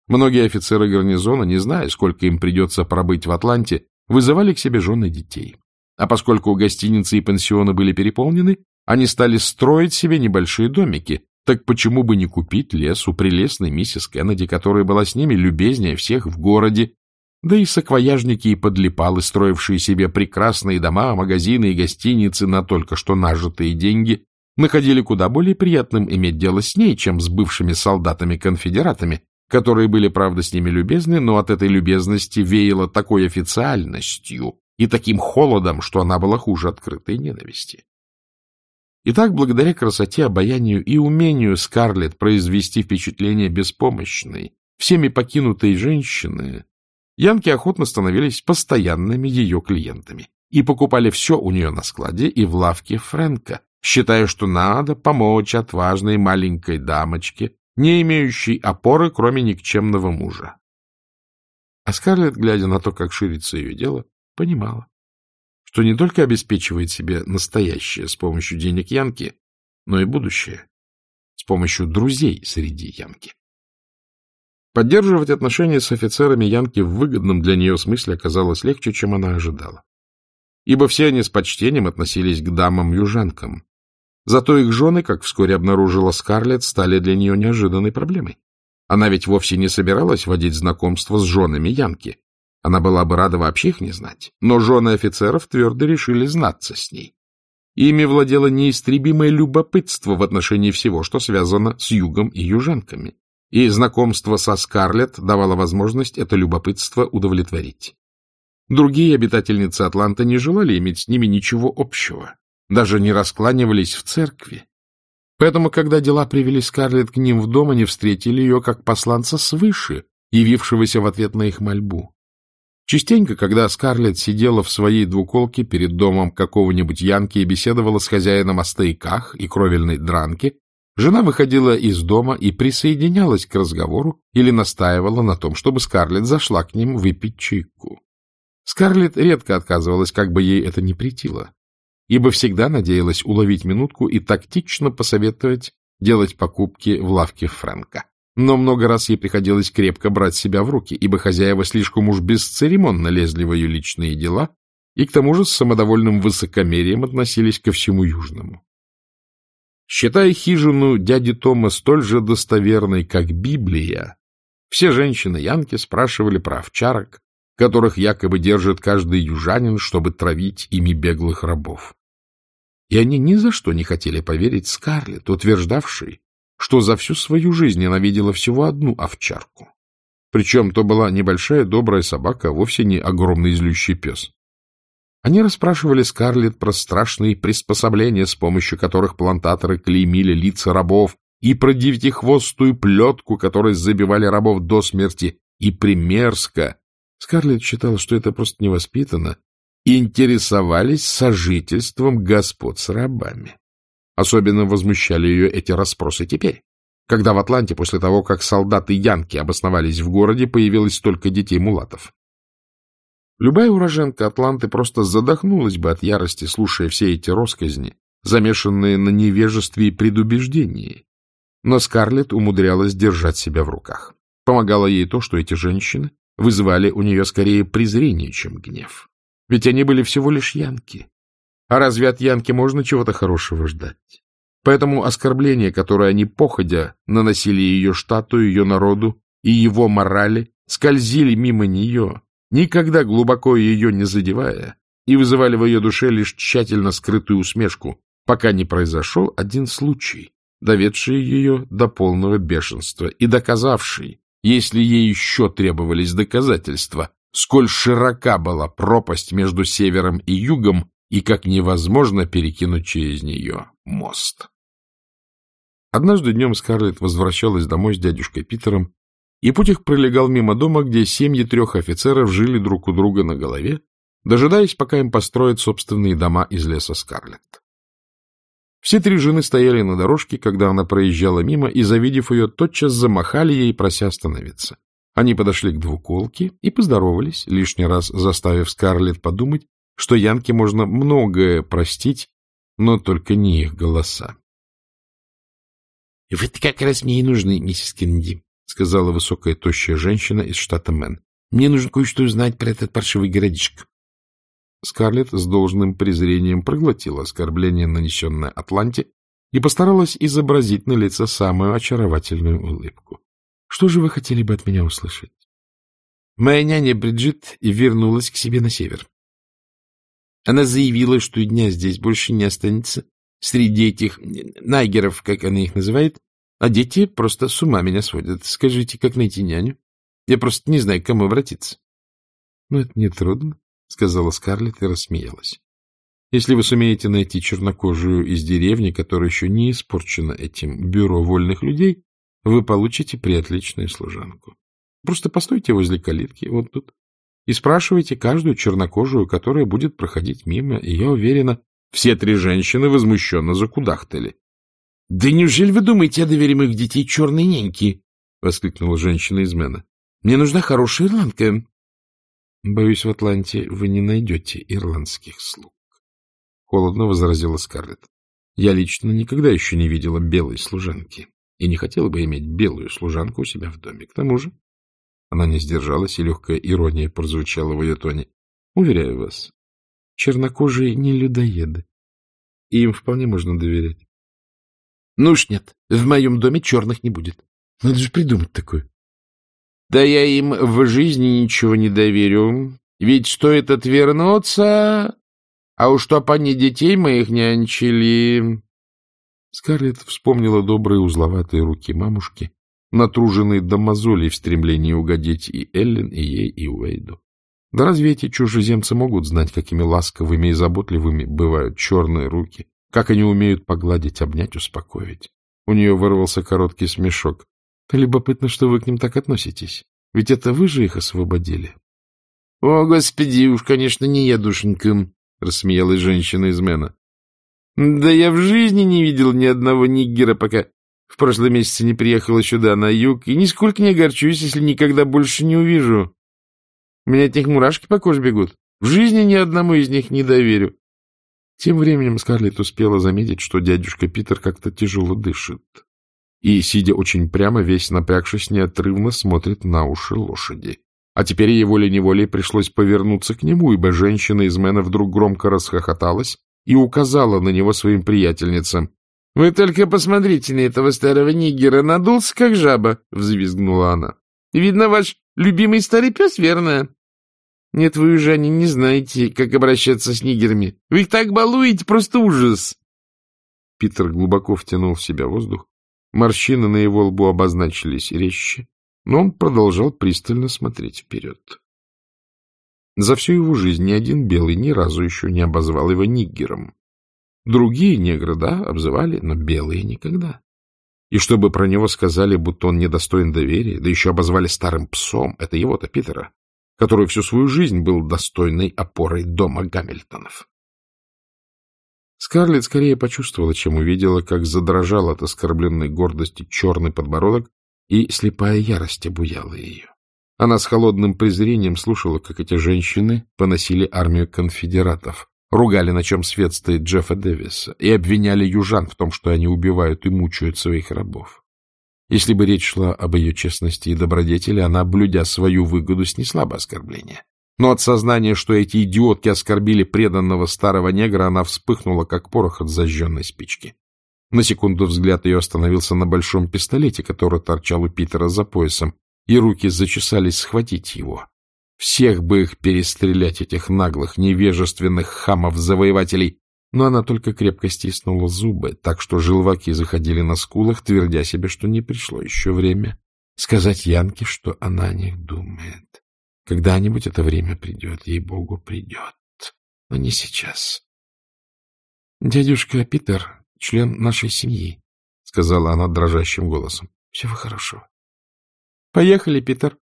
Многие офицеры гарнизона, не зная, сколько им придется пробыть в Атланте, вызывали к себе жены детей. А поскольку гостиницы и пансионы были переполнены, они стали строить себе небольшие домики, так почему бы не купить лес у прелестной миссис Кеннеди, которая была с ними любезнее всех в городе, да и саквояжники и подлипалы, строившие себе прекрасные дома, магазины и гостиницы на только что нажитые деньги, находили куда более приятным иметь дело с ней, чем с бывшими солдатами-конфедератами, которые были, правда, с ними любезны, но от этой любезности веяло такой официальностью и таким холодом, что она была хуже открытой ненависти. Итак, благодаря красоте, обаянию и умению Скарлетт произвести впечатление беспомощной, всеми покинутой женщины, янки охотно становились постоянными ее клиентами и покупали все у нее на складе и в лавке Фрэнка, считая, что надо помочь отважной маленькой дамочке, не имеющей опоры, кроме никчемного мужа. А Скарлетт, глядя на то, как ширится ее дело, понимала, что не только обеспечивает себе настоящее с помощью денег Янки, но и будущее с помощью друзей среди Янки. Поддерживать отношения с офицерами Янки в выгодном для нее смысле оказалось легче, чем она ожидала. Ибо все они с почтением относились к дамам-южанкам, Зато их жены, как вскоре обнаружила Скарлетт, стали для нее неожиданной проблемой. Она ведь вовсе не собиралась водить знакомство с женами Янки. Она была бы рада вообще их не знать, но жены офицеров твердо решили знаться с ней. Ими владело неистребимое любопытство в отношении всего, что связано с югом и южанками, и знакомство со Скарлетт давало возможность это любопытство удовлетворить. Другие обитательницы Атланта не желали иметь с ними ничего общего, даже не раскланивались в церкви. Поэтому, когда дела привели Скарлетт к ним в дом, они встретили ее как посланца свыше, явившегося в ответ на их мольбу. Частенько, когда Скарлетт сидела в своей двуколке перед домом какого-нибудь Янки и беседовала с хозяином о стояках и кровельной дранке, жена выходила из дома и присоединялась к разговору или настаивала на том, чтобы Скарлетт зашла к ним выпить чайку. Скарлетт редко отказывалась, как бы ей это ни претило, ибо всегда надеялась уловить минутку и тактично посоветовать делать покупки в лавке Фрэнка. Но много раз ей приходилось крепко брать себя в руки, ибо хозяева слишком уж бесцеремонно лезли в ее личные дела и к тому же с самодовольным высокомерием относились ко всему южному. Считая хижину дяди Тома столь же достоверной, как Библия, все женщины-янки спрашивали про овчарок, которых якобы держит каждый южанин, чтобы травить ими беглых рабов. И они ни за что не хотели поверить Скарлетт, утверждавшей, что за всю свою жизнь она видела всего одну овчарку. Причем то была небольшая добрая собака, а вовсе не огромный злющий пес. Они расспрашивали Скарлетт про страшные приспособления, с помощью которых плантаторы клеймили лица рабов, и про девятихвостую плетку, которой забивали рабов до смерти, и примерзко. Скарлетт считала, что это просто невоспитанно, интересовались сожительством господ с рабами. Особенно возмущали ее эти расспросы теперь, когда в Атланте после того, как солдаты Янки обосновались в городе, появилось столько детей-мулатов. Любая уроженка Атланты просто задохнулась бы от ярости, слушая все эти росказни, замешанные на невежестве и предубеждении. Но Скарлетт умудрялась держать себя в руках. Помогало ей то, что эти женщины вызывали у нее скорее презрение, чем гнев. Ведь они были всего лишь янки, а разве от Янки можно чего-то хорошего ждать? Поэтому оскорбления, которые они походя наносили ее штату, ее народу и его морали, скользили мимо нее, никогда глубоко ее не задевая, и вызывали в ее душе лишь тщательно скрытую усмешку, пока не произошел один случай, доведший ее до полного бешенства и доказавший, если ей еще требовались доказательства, сколь широка была пропасть между севером и югом, и как невозможно перекинуть через нее мост. Однажды днем Скарлетт возвращалась домой с дядюшкой Питером, и путь их пролегал мимо дома, где семьи трех офицеров жили друг у друга на голове, дожидаясь, пока им построят собственные дома из леса Скарлетт. Все три жены стояли на дорожке, когда она проезжала мимо, и, завидев ее, тотчас замахали ей, прося остановиться. Они подошли к двуколке и поздоровались, лишний раз заставив Скарлетт подумать, что Янке можно многое простить, но только не их голоса. — Вот как раз мне и нужны, миссис Кеннеди, — сказала высокая тощая женщина из штата Мэн. — Мне нужно кое-что узнать про этот паршивый городишко. Скарлетт с должным презрением проглотила оскорбление, нанесенное Атланте, и постаралась изобразить на лице самую очаровательную улыбку. — Что же вы хотели бы от меня услышать? Моя няня Бриджит вернулась к себе на север. Она заявила, что дня здесь больше не останется среди этих найгеров, как она их называет, а дети просто с ума меня сводят. Скажите, как найти няню? Я просто не знаю, к кому обратиться. — Ну, это нетрудно, — сказала Скарлетт и рассмеялась. — Если вы сумеете найти чернокожую из деревни, которая еще не испорчена этим бюро вольных людей, вы получите приотличную служанку. Просто постойте возле калитки, вот тут и спрашивайте каждую чернокожую, которая будет проходить мимо, и я уверена, все три женщины возмущенно закудахтали. — Да неужели вы думаете, я доверю моих детей черной няньки? — воскликнула женщина из Мэна. — Мне нужна хорошая ирландка. — Боюсь, в Атланте вы не найдете ирландских слуг. Холодно возразила Скарлетт. Я лично никогда еще не видела белой служанки и не хотела бы иметь белую служанку у себя в доме. К тому же она не сдержалась, и легкая ирония прозвучала в ее тоне. — Уверяю вас, чернокожие не людоеды, и им вполне можно доверять. — Ну уж нет, в моем доме черных не будет. Надо же придумать такое. Да я им в жизни ничего не доверю. Ведь стоит отвернуться, а уж чтоб они детей моих нянчили. Скарлетт вспомнила добрые узловатые руки мамушки, натруженные до мозолей в стремлении угодить и Эллен, и ей, и Уэйду. Да разве эти чужеземцы могут знать, какими ласковыми и заботливыми бывают черные руки, как они умеют погладить, обнять, успокоить? У нее вырвался короткий смешок. Любопытно, что вы к ним так относитесь. Ведь это вы же их освободили. — О, господи, уж, конечно, не я, душенька, — рассмеялась женщина из Мэна. — Да я в жизни не видел ни одного ниггера, пока в прошлом месяце не приехала сюда, на юг, и нисколько не огорчусь, если никогда больше не увижу. У меня от них мурашки по коже бегут. В жизни ни одному из них не доверю. Тем временем Скарлетт успела заметить, что дядюшка Питер как-то тяжело дышит. И, сидя очень прямо, весь напрягшись, неотрывно смотрит на уши лошади. А теперь ей волей-неволей пришлось повернуться к нему, ибо женщина из Мэна вдруг громко расхохоталась и указала на него своим приятельницам. — Вы только посмотрите на этого старого нигера, надулся, как жаба, — взвизгнула она. — Видно, ваш любимый старый пес, верно? Нет, вы они не знаете, как обращаться с нигерами. Вы их так балуете, просто ужас. Питер глубоко втянул в себя воздух. Морщины на его лбу обозначились резче, но он продолжал пристально смотреть вперед. За всю его жизнь ни один белый ни разу еще не обозвал его ниггером. Другие негры, да, обзывали, но белые никогда. И чтобы про него сказали, будто он недостоин доверия, да еще обозвали старым псом, это его-то Питера, который всю свою жизнь был достойной опорой дома Гамильтонов. Скарлетт скорее почувствовала, чем увидела, как задрожал от оскорбленной гордости черный подбородок, и слепая ярость обуяла ее. Она с холодным презрением слушала, как эти женщины поносили армию конфедератов, ругали, на чем свет стоит Джеффа Дэвиса, и обвиняли южан в том, что они убивают и мучают своих рабов. Если бы речь шла об ее честности и добродетели, она, блюдя свою выгоду, снесла бы оскорбление. Но от сознания, что эти идиотки оскорбили преданного старого негра, она вспыхнула, как порох от зажженной спички. На секунду взгляд ее остановился на большом пистолете, который торчал у Питера за поясом, и руки зачесались схватить его. Всех бы их перестрелять, этих наглых, невежественных хамов-завоевателей. Но она только крепко стиснула зубы, так что желваки заходили на скулах, твердя себе, что не пришло еще время сказать Янке, что она о них думает. Когда-нибудь это время придет, ей-богу, придет. Но не сейчас. — Дядюшка Питер — член нашей семьи, — сказала она дрожащим голосом. — Всего хорошего. — Поехали, Питер,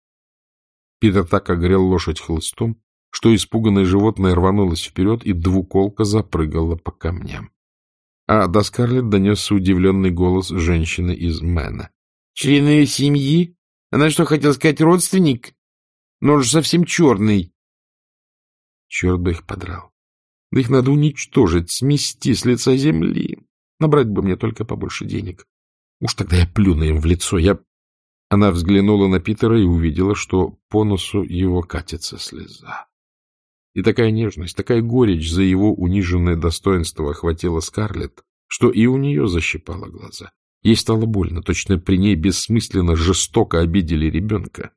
Питер так огрел лошадь хлыстом, что испуганное животное рванулось вперед, и двуколка запрыгала по камням. А до Скарлетт донесся удивленный голос женщины из Мэна. — Члены семьи? Она что, хотела сказать родственник? Но он же совсем черный. Черт бы их подрал. Да их надо уничтожить, смести с лица земли. Набрать бы мне только побольше денег. Уж тогда я плюну им в лицо. Я она взглянула на Питера и увидела, что по носу его катится слеза. И такая нежность, такая горечь за его униженное достоинство охватила Скарлетт, что и у нее защипало глаза. Ей стало больно, точно при ней бессмысленно, жестоко обидели ребенка.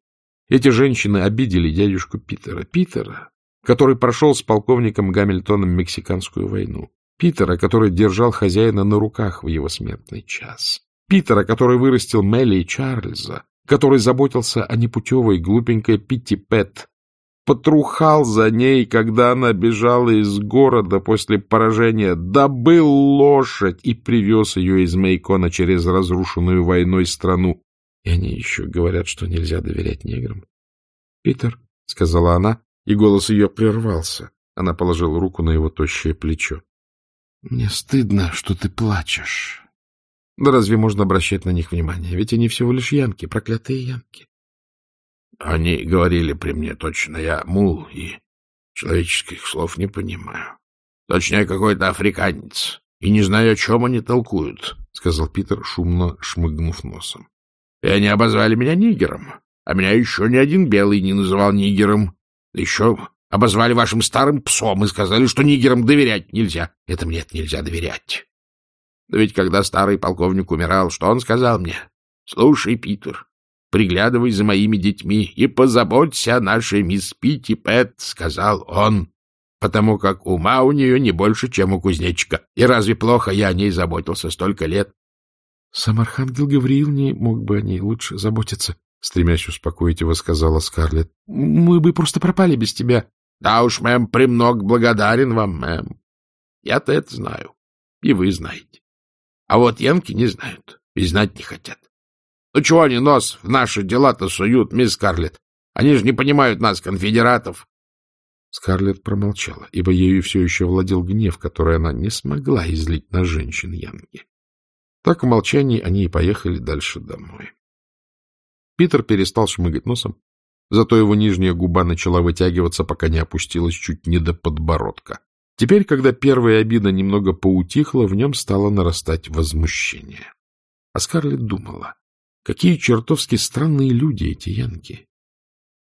Эти женщины обидели дядюшку Питера. Питера, который прошел с полковником Гамильтоном Мексиканскую войну. Питера, который держал хозяина на руках в его смертный час. Питера, который вырастил Мелли и Чарльза, который заботился о непутевой глупенькой Питти Пэт, потрухал за ней, когда она бежала из города после поражения, добыл лошадь и привез ее из Мейкона через разрушенную войной страну. И они еще говорят, что нельзя доверять неграм. — Питер, — сказала она, и голос ее прервался. Она положила руку на его тощее плечо. — Мне стыдно, что ты плачешь. Да разве можно обращать на них внимание? Ведь они всего лишь янки, проклятые янки. Они говорили при мне точно, я мул и человеческих слов не понимаю. Точнее, какой-то африканец. И не знаю, о чем они толкуют, — сказал Питер, шумно шмыгнув носом. И они обозвали меня нигером, а меня еще ни один белый не называл нигером. Еще обозвали вашим старым псом и сказали, что нигерам доверять нельзя. Это мне нельзя доверять. Но ведь когда старый полковник умирал, что он сказал мне? Слушай, Питер, приглядывай за моими детьми и позаботься о нашей мисс Питти Пэт, — сказал он, — потому как ума у нее не больше, чем у кузнечика. И разве плохо я о ней заботился столько лет? — Сам Архангел Гавриил не мог бы о ней лучше заботиться, — стремясь успокоить его, сказала Скарлетт. — Мы бы просто пропали без тебя. — Да уж, мэм, премног благодарен вам, мэм. Я-то это знаю, и вы знаете. А вот янки не знают и знать не хотят. Ну чего они нос в наши дела-то суют, мисс Скарлетт? Они же не понимают нас, конфедератов. Скарлетт промолчала, ибо ею все еще владел гнев, который она не смогла излить на женщин Янки. Так в молчании они и поехали дальше домой. Питер перестал шмыгать носом, зато его нижняя губа начала вытягиваться, пока не опустилась чуть не до подбородка. Теперь, когда первая обида немного поутихла, в нем стало нарастать возмущение. А Скарлетт думала, Какие чертовски странные люди эти янки.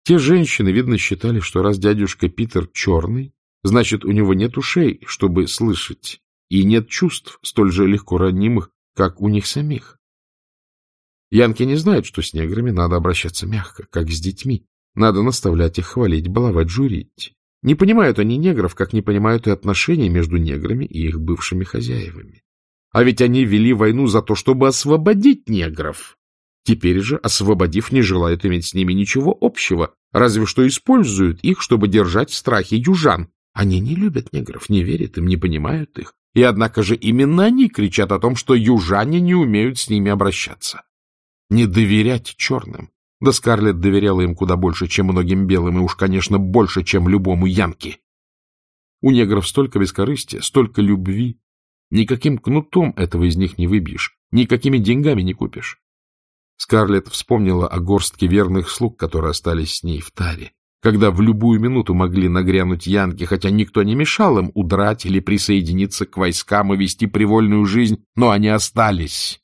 Те женщины, видно, считали, что раз дядюшка Питер черный, значит, у него нет ушей, чтобы слышать, и нет чувств, столь же легко ранимых, как у них самих. Янки не знают, что с неграми надо обращаться мягко, как с детьми. Надо наставлять их, хвалить, баловать, журить. Не понимают они негров, как не понимают и отношения между неграми и их бывшими хозяевами. А ведь они вели войну за то, чтобы освободить негров. Теперь же, освободив, не желают иметь с ними ничего общего, разве что используют их, чтобы держать в страхе южан. Они не любят негров, не верят им, не понимают их. И однако же именно они кричат о том, что южане не умеют с ними обращаться. Не доверять черным. Да Скарлетт доверяла им куда больше, чем многим белым, и уж, конечно, больше, чем любому янке. У негров столько бескорыстия, столько любви. Никаким кнутом этого из них не выбьешь, никакими деньгами не купишь. Скарлетт вспомнила о горстке верных слуг, которые остались с ней в таре, когда в любую минуту могли нагрянуть янки, хотя никто не мешал им удрать или присоединиться к войскам и вести привольную жизнь, но они остались.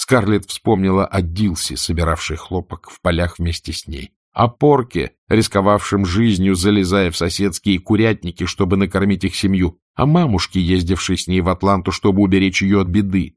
Скарлетт вспомнила о Дилсе, собиравшей хлопок в полях вместе с ней, о Порке, рисковавшем жизнью, залезая в соседские курятники, чтобы накормить их семью, о мамушке, ездившей с ней в Атланту, чтобы уберечь ее от беды,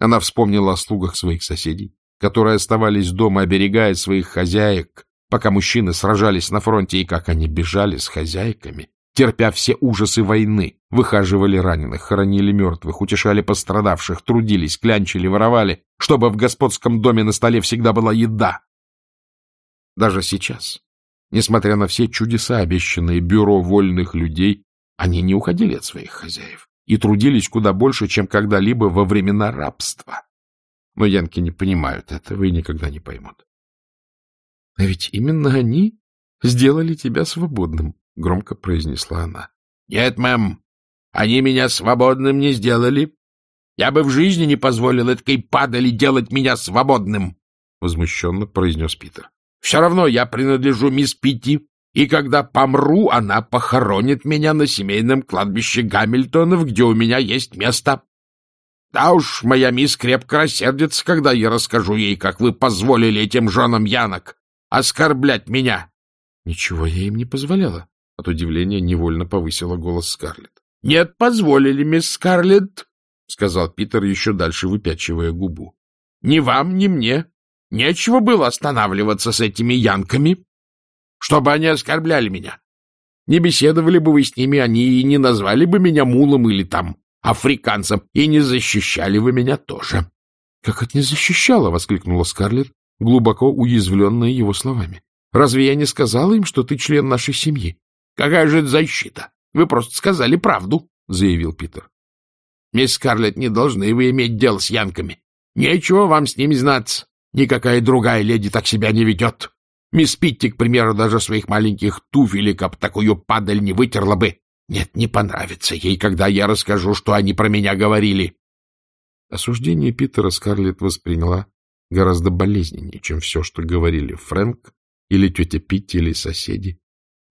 она вспомнила о слугах своих соседей, которые оставались дома, оберегая своих хозяек, пока мужчины сражались на фронте, и как они бежали с хозяйками, терпя все ужасы войны, выхаживали раненых, хоронили мертвых, утешали пострадавших, трудились, клянчили, воровали, чтобы в господском доме на столе всегда была еда. Даже сейчас, несмотря на все чудеса, обещанные бюро вольных людей, они не уходили от своих хозяев и трудились куда больше, чем когда-либо во времена рабства. Но янки не понимают этого и никогда не поймут. — А ведь именно они сделали тебя свободным, — громко произнесла она. — Нет, мэм, они меня свободным не сделали. Я бы в жизни не позволил этой падали делать меня свободным, — возмущенно произнес Питер. — Все равно я принадлежу мисс Питти, и когда помру, она похоронит меня на семейном кладбище Гамильтонов, где у меня есть место. Да уж, моя мисс крепко рассердится, когда я расскажу ей, как вы позволили этим женам Янок оскорблять меня. — Ничего я им не позволяла. От удивления невольно повысила голос Скарлетт. — Нет, позволили, мисс Скарлетт, — сказал Питер, еще дальше выпячивая губу. — Ни вам, ни мне. Нечего было останавливаться с этими янками чтобы они оскорбляли меня. Не беседовали бы вы с ними, они и не назвали бы меня мулом или там африканцем, и не защищали вы меня тоже. — Как это не защищала? — воскликнула Скарлетт, глубоко уязвленная его словами. — Разве я не сказала им, что ты член нашей семьи? — Какая же это защита? Вы просто сказали правду, — заявил Питер. — Мисс Скарлетт, не должны вы иметь дело с янками. Нечего вам с ними знаться. Никакая другая леди так себя не ведет. Мисс Питти, к примеру, даже своих маленьких туфелек об такую падаль не вытерла бы. Нет, не понравится ей, когда я расскажу, что они про меня говорили. Осуждение Питера Скарлетт восприняла гораздо болезненнее, чем все, что говорили Фрэнк или тетя Питти или соседи.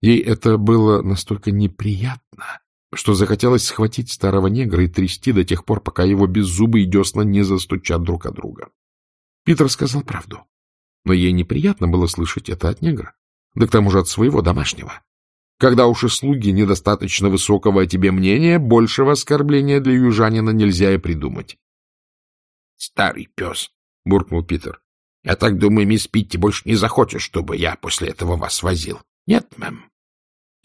Ей это было настолько неприятно, что захотелось схватить старого негра и трясти до тех пор, пока его беззубые десна не застучат друг от друга. Питер сказал правду но ей неприятно было слышать это от негра, да к тому же от своего домашнего. Когда уж и слуги недостаточно высокого о тебе мнения, большего оскорбления для южанина нельзя и придумать. — Старый пес, — буркнул Питер. Я так думаю, мисс Питти больше не захочет, чтобы я после этого вас возил. Нет, мэм? —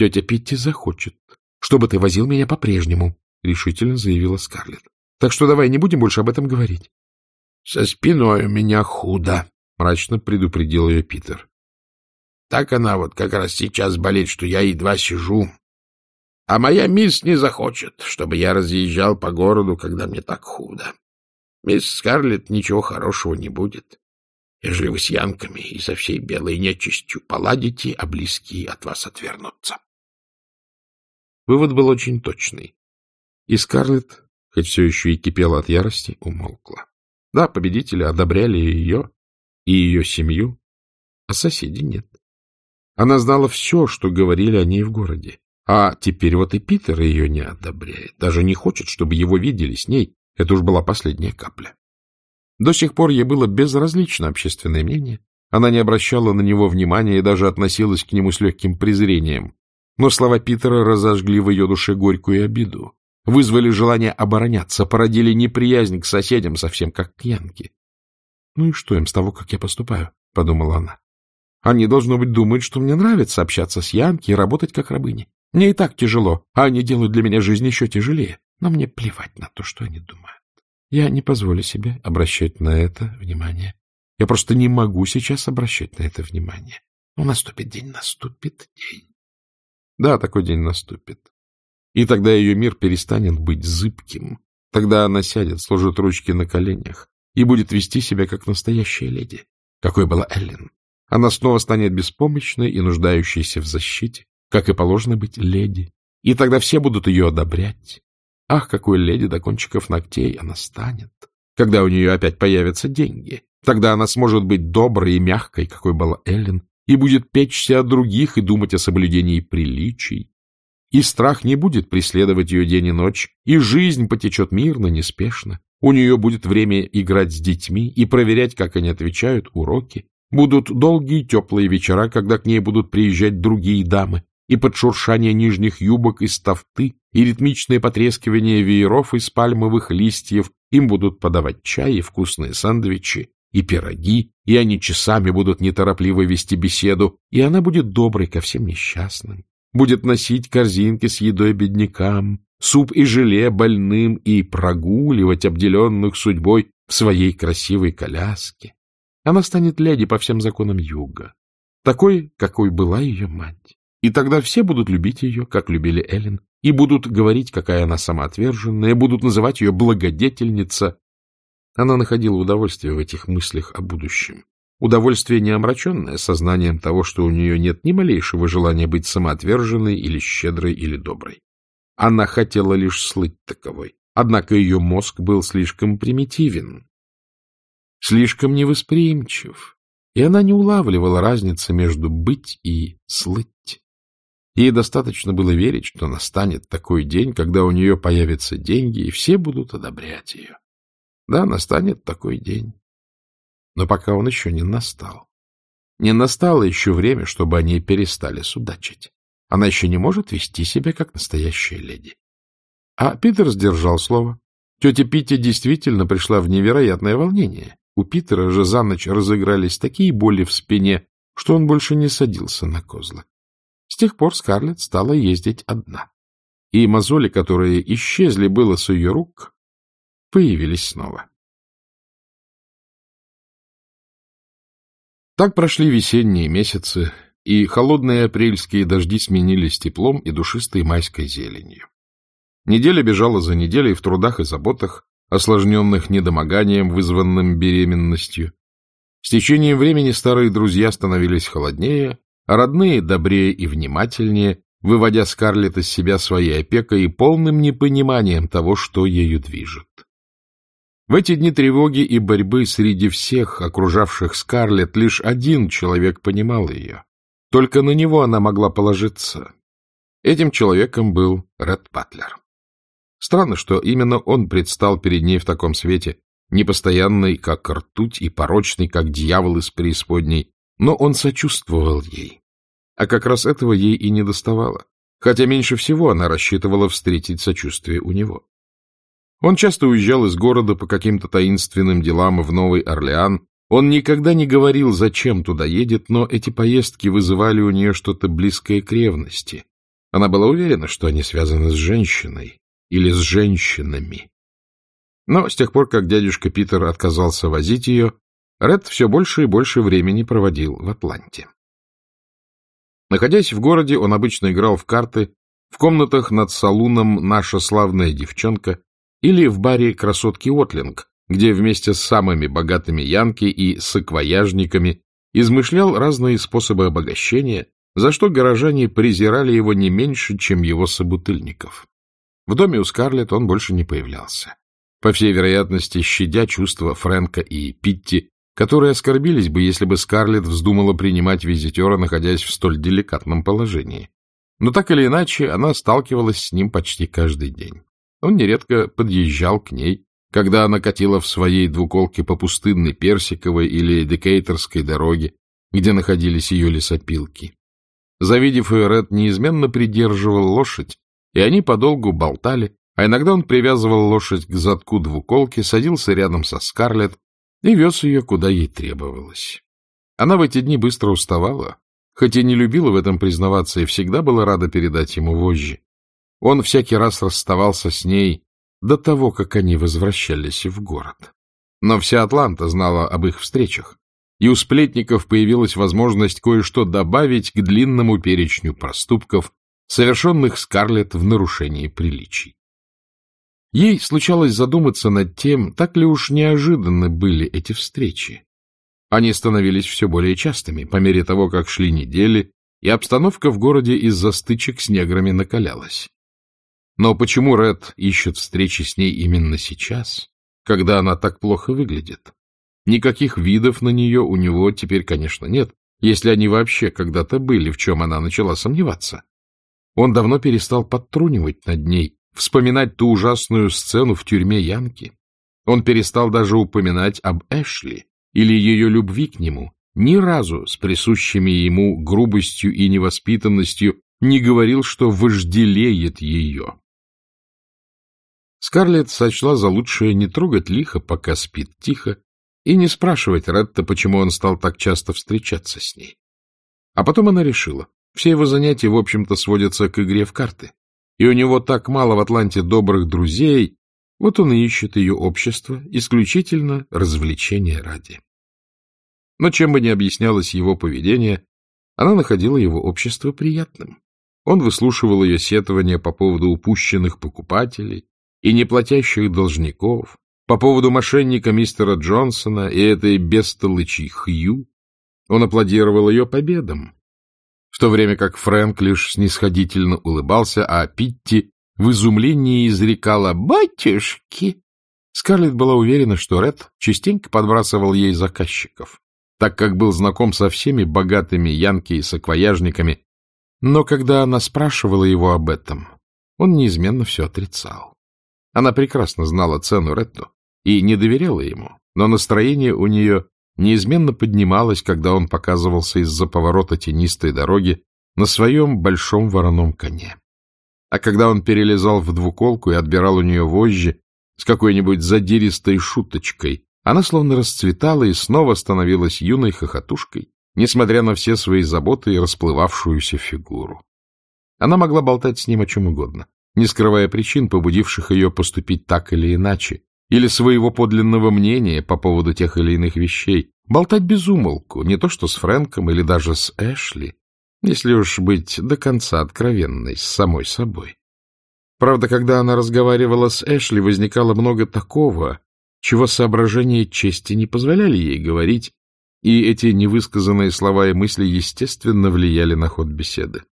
Тетя Питти захочет, чтобы ты возил меня по-прежнему, — решительно заявила Скарлетт. — Так что давай не будем больше об этом говорить. — Со спиной у меня худо, — мрачно предупредил ее Питер. — Так она вот как раз сейчас болит, что я едва сижу. А моя мисс не захочет, чтобы я разъезжал по городу, когда мне так худо. Мисс Скарлетт ничего хорошего не будет. Ежели вы с янками и со всей белой нечистью поладите, а близкие от вас отвернутся. Вывод был очень точный. И Скарлетт, хоть все еще и кипела от ярости, умолкла. Да, победители одобряли ее и ее семью, а соседей нет. Она знала все, что говорили о ней в городе. А теперь вот и Питер ее не одобряет, даже не хочет, чтобы его видели с ней. Это уж была последняя капля. До сих пор ей было безразлично общественное мнение. Она не обращала на него внимания и даже относилась к нему с легким презрением. Но слова Питера разожгли в ее душе горькую обиду, вызвали желание обороняться, породили неприязнь к соседям, совсем как к Янке. — Ну и что им с того, как я поступаю? — подумала она. — Они, должно быть, думают, что мне нравится общаться с Янки и работать как рабыни. Мне и так тяжело, а они делают для меня жизнь еще тяжелее. Но мне плевать на то, что они думают. Я не позволю себе обращать на это внимание. Я просто не могу сейчас обращать на это внимание. Но наступит день, наступит день. Да, такой день наступит. И тогда ее мир перестанет быть зыбким. Тогда она сядет, сложит ручки на коленях и будет вести себя как настоящая леди, какой была Эллен. Она снова станет беспомощной и нуждающейся в защите, как и положено быть леди. И тогда все будут ее одобрять. Ах, какой леди до кончиков ногтей она станет, когда у нее опять появятся деньги. Тогда она сможет быть доброй и мягкой, какой была Эллен, и будет печься о других и думать о соблюдении приличий. И страх не будет преследовать ее день и ночь, и жизнь потечет мирно, неспешно. У нее будет время играть с детьми и проверять, как они отвечают уроки. Будут долгие теплые вечера, когда к ней будут приезжать другие дамы, и под шуршание нижних юбок из тафты, и ритмичное потрескивание вееров из пальмовых листьев им будут подавать чай и вкусные сэндвичи, и пироги, и они часами будут неторопливо вести беседу, и она будет доброй ко всем несчастным, будет носить корзинки с едой беднякам, суп и желе больным и прогуливать обделенных судьбой в своей красивой коляске. Она станет леди по всем законам юга, такой, какой была ее мать. И тогда все будут любить ее, как любили Эллен, и будут говорить, какая она самоотверженная, будут называть ее благодетельница. Она находила удовольствие в этих мыслях о будущем. Удовольствие не омраченное сознанием того, что у нее нет ни малейшего желания быть самоотверженной или щедрой или доброй. Она хотела лишь слыть таковой. Однако ее мозг был слишком примитивен, слишком невосприимчив, и она не улавливала разницы между быть и слыть. Ей достаточно было верить, что настанет такой день, когда у нее появятся деньги, и все будут одобрять ее. Да, настанет такой день. Но пока он еще не настал. Не настало еще время, чтобы они перестали судачить. Она еще не может вести себя, как настоящая леди. А Питер сдержал слово. Тетя Питти действительно пришла в невероятное волнение. У Питера же за ночь разыгрались такие боли в спине, что он больше не садился на козлы. С тех пор Скарлетт стала ездить одна. И мозоли, которые исчезли было с ее рук, появились снова. Так прошли весенние месяцы, и холодные апрельские дожди сменились теплом и душистой майской зеленью. Неделя бежала за неделей в трудах и заботах, осложненных недомоганием, вызванным беременностью. С течением времени старые друзья становились холоднее, а родные добрее и внимательнее, выводя Скарлетт из себя своей опекой и полным непониманием того, что ею движет. В эти дни тревоги и борьбы среди всех окружавших Скарлетт лишь один человек понимал ее. Только на него она могла положиться. Этим человеком был Ред Батлер. Странно, что именно он предстал перед ней в таком свете, непостоянный, как ртуть, и порочный, как дьявол из преисподней, но он сочувствовал ей. А как раз этого ей и не доставало, хотя меньше всего она рассчитывала встретить сочувствие у него. Он часто уезжал из города по каким-то таинственным делам в Новый Орлеан, Он никогда не говорил, зачем туда едет, но эти поездки вызывали у нее что-то близкое к ревности. Она была уверена, что они связаны с женщиной или с женщинами. Но с тех пор, как дядюшка Питер отказался возить ее, Ред все больше и больше времени проводил в Атланте. Находясь в городе, он обычно играл в карты в комнатах над салуном «Наша славная девчонка» или в баре «Красотки Отлинг», где вместе с самыми богатыми янки и саквояжниками измышлял разные способы обогащения, за что горожане презирали его не меньше, чем его собутыльников. В доме у Скарлетт он больше не появлялся. По всей вероятности, щадя чувства Фрэнка и Питти, которые оскорбились бы, если бы Скарлетт вздумала принимать визитера, находясь в столь деликатном положении. Но так или иначе, она сталкивалась с ним почти каждый день. Он нередко подъезжал к ней, когда она катила в своей двуколке по пустынной Персиковой или Декейтерской дороге, где находились ее лесопилки. Завидев ее, Ред неизменно придерживал лошадь, и они подолгу болтали, а иногда он привязывал лошадь к задку двуколки, садился рядом со Скарлетт и вез ее, куда ей требовалось. Она в эти дни быстро уставала, хоть и не любила в этом признаваться и всегда была рада передать ему вожжи. Он всякий раз расставался с ней, до того, как они возвращались в город. Но вся Атланта знала об их встречах, и у сплетников появилась возможность кое-что добавить к длинному перечню проступков, совершенных Скарлетт в нарушении приличий. Ей случалось задуматься над тем, так ли уж неожиданны были эти встречи. Они становились все более частыми, по мере того, как шли недели, и обстановка в городе из-за стычек с неграми накалялась. Но почему Ред ищет встречи с ней именно сейчас, когда она так плохо выглядит? Никаких видов на нее у него теперь, конечно, нет, если они вообще когда-то были, в чем она начала сомневаться. Он давно перестал подтрунивать над ней, вспоминать ту ужасную сцену в тюрьме Янки. Он перестал даже упоминать об Эшли или ее любви к нему, ни разу с присущими ему грубостью и невоспитанностью не говорил, что вожделеет ее. Скарлетт сочла за лучшее не трогать лихо, пока спит тихо, и не спрашивать Ретта, почему он стал так часто встречаться с ней. А потом она решила, все его занятия, в общем-то, сводятся к игре в карты, и у него так мало в Атланте добрых друзей, вот он и ищет ее общество, исключительно развлечения ради. Но чем бы ни объяснялось его поведение, она находила его общество приятным. Он выслушивал ее сетования по поводу упущенных покупателей, и неплатящих должников, по поводу мошенника мистера Джонсона и этой бестолычи Хью, он аплодировал ее победам, в то время как Фрэнк лишь снисходительно улыбался, а Питти в изумлении изрекала «Батюшки!». Скарлетт была уверена, что Ред частенько подбрасывал ей заказчиков, так как был знаком со всеми богатыми янки и саквояжниками, но когда она спрашивала его об этом, он неизменно все отрицал. Она прекрасно знала цену Ретту и не доверяла ему, но настроение у нее неизменно поднималось, когда он показывался из-за поворота тенистой дороги на своем большом вороном коне. А когда он перелезал в двуколку и отбирал у нее вожжи с какой-нибудь задиристой шуточкой, она словно расцветала и снова становилась юной хохотушкой, несмотря на все свои заботы и расплывавшуюся фигуру. Она могла болтать с ним о чем угодно, не скрывая причин, побудивших ее поступить так или иначе, или своего подлинного мнения по поводу тех или иных вещей, болтать без умолку, не то что с Фрэнком или даже с Эшли, если уж быть до конца откровенной с самой собой. Правда, когда она разговаривала с Эшли, возникало много такого, чего соображения чести не позволяли ей говорить, и эти невысказанные слова и мысли, естественно, влияли на ход беседы.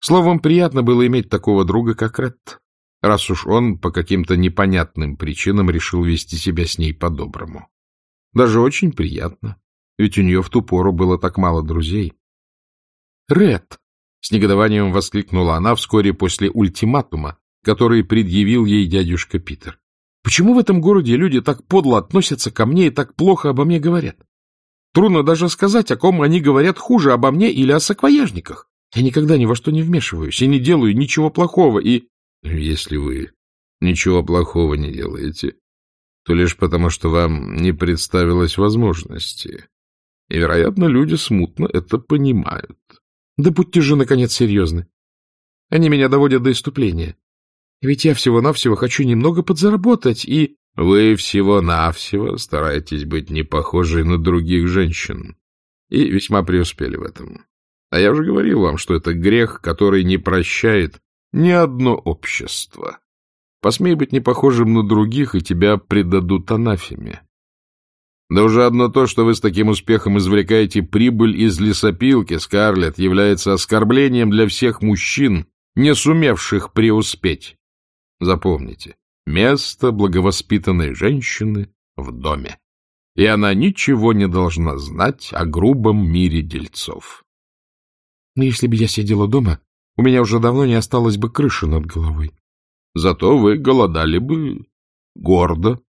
Словом, приятно было иметь такого друга, как Ретт, раз уж он по каким-то непонятным причинам решил вести себя с ней по-доброму. Даже очень приятно, ведь у нее в ту пору было так мало друзей. «Ретт!» — с негодованием воскликнула она вскоре после ультиматума, который предъявил ей дядюшка Питер. «Почему в этом городе люди так подло относятся ко мне и так плохо обо мне говорят? Трудно даже сказать, о ком они говорят хуже, обо мне или о саквояжниках. Я никогда ни во что не вмешиваюсь и не делаю ничего плохого, и... — Если вы ничего плохого не делаете, то лишь потому, что вам не представилось возможности. И, вероятно, люди смутно это понимают. Да будьте же, наконец, серьезны. Они меня доводят до иступления. Ведь я всего-навсего хочу немного подзаработать, и... Вы всего-навсего стараетесь быть не похожей на других женщин. И весьма преуспели в этом. А я уже говорил вам, что это грех, который не прощает ни одно общество. Посмей быть не похожим на других, и тебя предадут анафеме. Да уже одно то, что вы с таким успехом извлекаете прибыль из лесопилки, Скарлетт, является оскорблением для всех мужчин, не сумевших преуспеть. Запомните, место благовоспитанной женщины в доме. И она ничего не должна знать о грубом мире дельцов. Но если бы я сидела дома, у меня уже давно не осталось бы крыши над головой. Зато вы голодали бы гордо,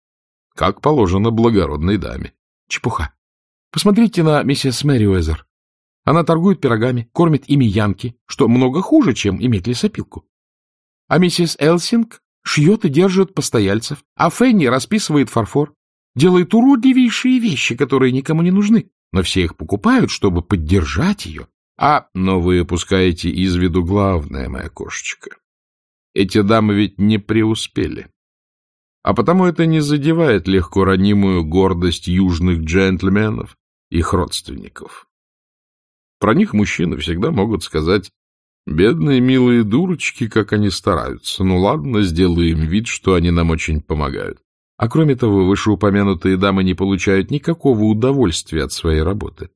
как положено благородной даме. Чепуха. Посмотрите на миссис Мэри Уэзер. Она торгует пирогами, кормит ими янки, что много хуже, чем иметь лесопилку. А миссис Элсинг шьет и держит постояльцев, а Фенни расписывает фарфор, делает уродливейшие вещи, которые никому не нужны, но все их покупают, чтобы поддержать ее. А, но вы опускаете из виду главное, моя кошечка. Эти дамы ведь не преуспели. А потому это не задевает легко ранимую гордость южных джентльменов, их родственников. Про них мужчины всегда могут сказать «Бедные милые дурочки, как они стараются. Ну ладно, сделаем вид, что они нам очень помогают». А кроме того, вышеупомянутые дамы не получают никакого удовольствия от своей работы.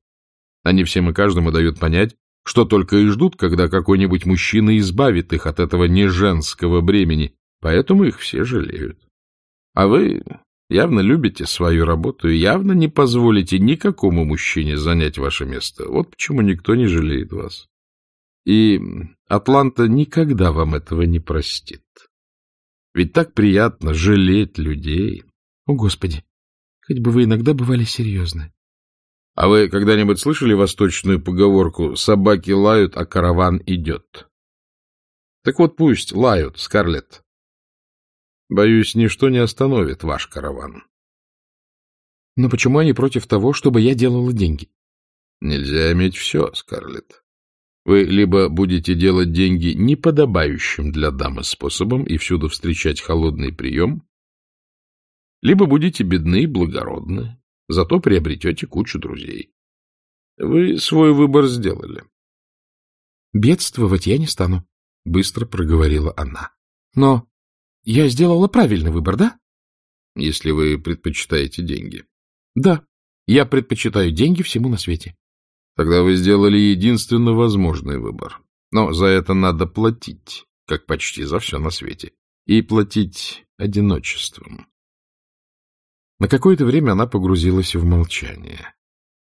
Они всем и каждому дают понять, что только и ждут, когда какой-нибудь мужчина избавит их от этого неженского бремени, поэтому их все жалеют. А вы явно любите свою работу и явно не позволите никакому мужчине занять ваше место. Вот почему никто не жалеет вас. И Атланта никогда вам этого не простит. Ведь так приятно жалеть людей. О, Господи! Хоть бы вы иногда бывали серьезны. А вы когда-нибудь слышали восточную поговорку «собаки лают, а караван идет»? Так вот пусть лают, Скарлетт. Боюсь, ничто не остановит ваш караван. Но почему они против того, чтобы я делала деньги? Нельзя иметь все, Скарлетт. Вы либо будете делать деньги неподобающим для дамы способом и всюду встречать холодный прием, либо будете бедны и благородны, Зато приобретете кучу друзей. Вы свой выбор сделали. Бедствовать я не стану, — быстро проговорила она. Но я сделала правильный выбор, да? Если вы предпочитаете деньги. Да, я предпочитаю деньги всему на свете. Тогда вы сделали единственно возможный выбор. Но за это надо платить, как почти за все на свете. И платить одиночеством. На какое-то время она погрузилась в молчание.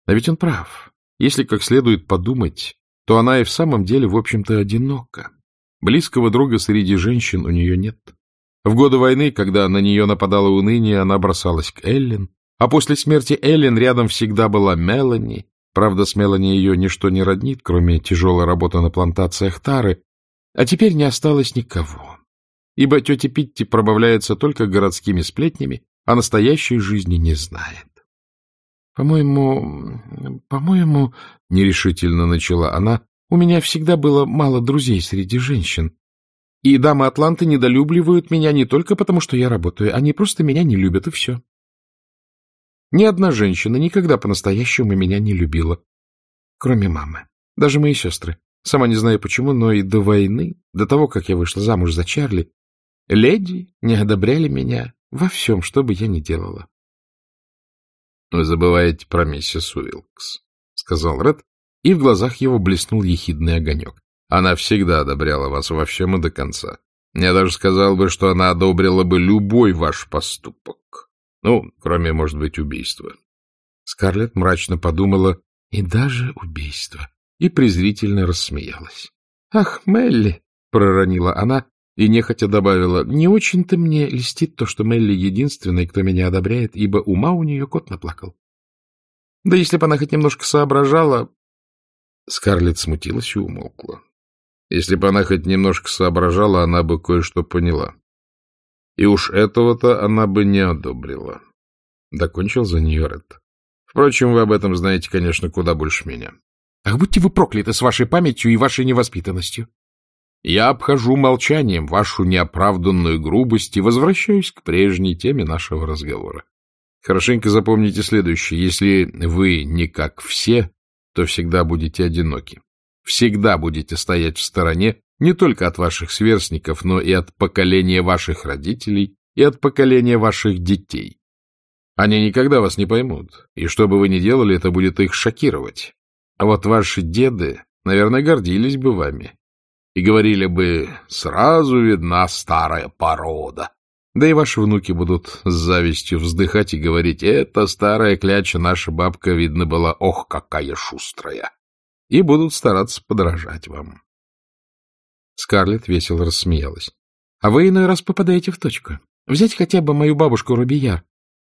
А ведь он прав. Если как следует подумать, то она и в самом деле, в общем-то, одинока. Близкого друга среди женщин у нее нет. В годы войны, когда на нее нападало уныние, она бросалась к Эллен, а после смерти Эллен рядом всегда была Мелани. Правда, с Мелани ее ничто не роднит, кроме тяжелой работы на плантациях Тары, а теперь не осталось никого. Ибо тетя Питти пробавляется только городскими сплетнями, а настоящей жизни не знает. — По-моему, по-моему, — нерешительно начала она, — у меня всегда было мало друзей среди женщин. И дамы Атланты недолюбливают меня не только потому, что я работаю, они просто меня не любят, и все. Ни одна женщина никогда по-настоящему меня не любила, кроме мамы. Даже мои сестры. Сама не знаю почему, но и до войны, до того, как я вышла замуж за Чарли, леди не одобряли меня во всем, что бы я ни делала. — Вы забываете про миссис Уилкс, — сказал Ред, и в глазах его блеснул ехидный огонек. Она всегда одобряла вас во всем и до конца. Я даже сказал бы, что она одобрила бы любой ваш поступок. Ну, кроме, может быть, убийства. Скарлетт мрачно подумала, и даже убийство, и презрительно рассмеялась. — Ах, Мелли! — проронила она и нехотя добавила, не очень-то мне льстит то, что Мелли единственный, кто меня одобряет, ибо ума у нее кот наплакал. Да если бы она хоть немножко соображала... Скарлетт смутилась и умолкла. Если бы она хоть немножко соображала, она бы кое-что поняла. И уж этого-то она бы не одобрила. Докончил за нее Ред. Впрочем, вы об этом знаете, конечно, куда больше меня. Ах, будьте вы прокляты с вашей памятью и вашей невоспитанностью. Я обхожу молчанием вашу неоправданную грубость и возвращаюсь к прежней теме нашего разговора. Хорошенько запомните следующее. Если вы не как все, то всегда будете одиноки. Всегда будете стоять в стороне не только от ваших сверстников, но и от поколения ваших родителей и от поколения ваших детей. Они никогда вас не поймут, и что бы вы ни делали, это будет их шокировать. А вот ваши деды, наверное, гордились бы вами и говорили бы «сразу видна старая порода». Да и ваши внуки будут с завистью вздыхать и говорить «эта старая кляча наша бабка, видно, была, ох, какая шустрая!» и будут стараться подражать вам. Скарлетт весело рассмеялась. — А вы иной раз попадаете в точку. Взять хотя бы мою бабушку Рубияр.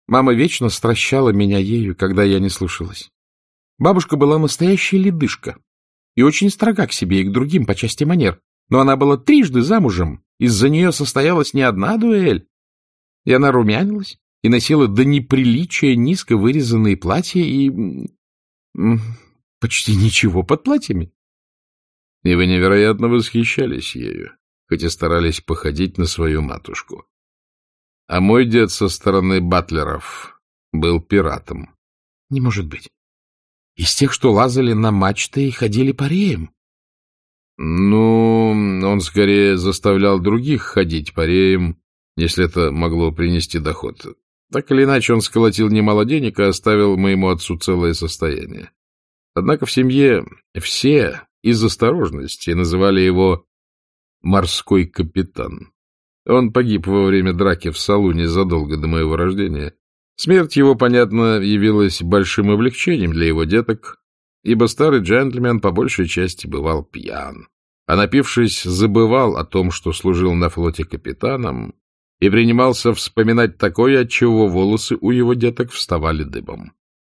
Мама вечно стращала меня ею, когда я не слушалась. Бабушка была настоящая ледышка и очень строга к себе и к другим по части манер, но она была трижды замужем, из-за нее состоялась не одна дуэль. И она румянилась и носила до неприличия низко вырезанные платья и... почти ничего под платьями. И вы невероятно восхищались ею, хоть и старались походить на свою матушку. А мой дед со стороны батлеров был пиратом. — Не может быть. Из тех, что лазали на мачты и ходили по реям? — Ну, он скорее заставлял других ходить по реям, если это могло принести доход. Так или иначе, он сколотил немало денег и оставил моему отцу целое состояние. Однако в семье все из осторожности называли его «морской капитан». Он погиб во время драки в салуне задолго до моего рождения. Смерть его, понятно, явилась большим облегчением для его деток, ибо старый джентльмен по большей части бывал пьян, а напившись, забывал о том, что служил на флоте капитаном, и принимался вспоминать такое, от чего волосы у его деток вставали дыбом.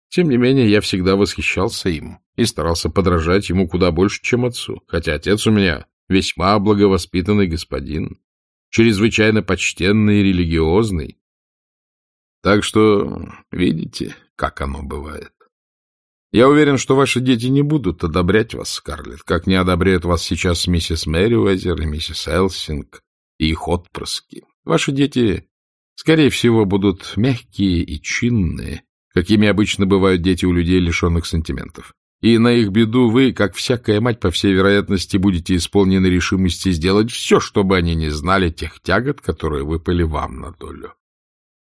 Тем не менее, я всегда восхищался им и старался подражать ему куда больше, чем отцу, хотя отец у меня весьма благовоспитанный господин, чрезвычайно почтенный и религиозный. Так что видите, как оно бывает. Я уверен, что ваши дети не будут одобрять вас, Скарлетт, как не одобряют вас сейчас миссис Мэриуэзер и миссис Элсинг и их отпрыски. Ваши дети, скорее всего, будут мягкие и чинные, какими обычно бывают дети у людей, лишенных сантиментов. И на их беду вы, как всякая мать, по всей вероятности, будете исполнены решимости сделать все, чтобы они не знали тех тягот, которые выпали вам на долю.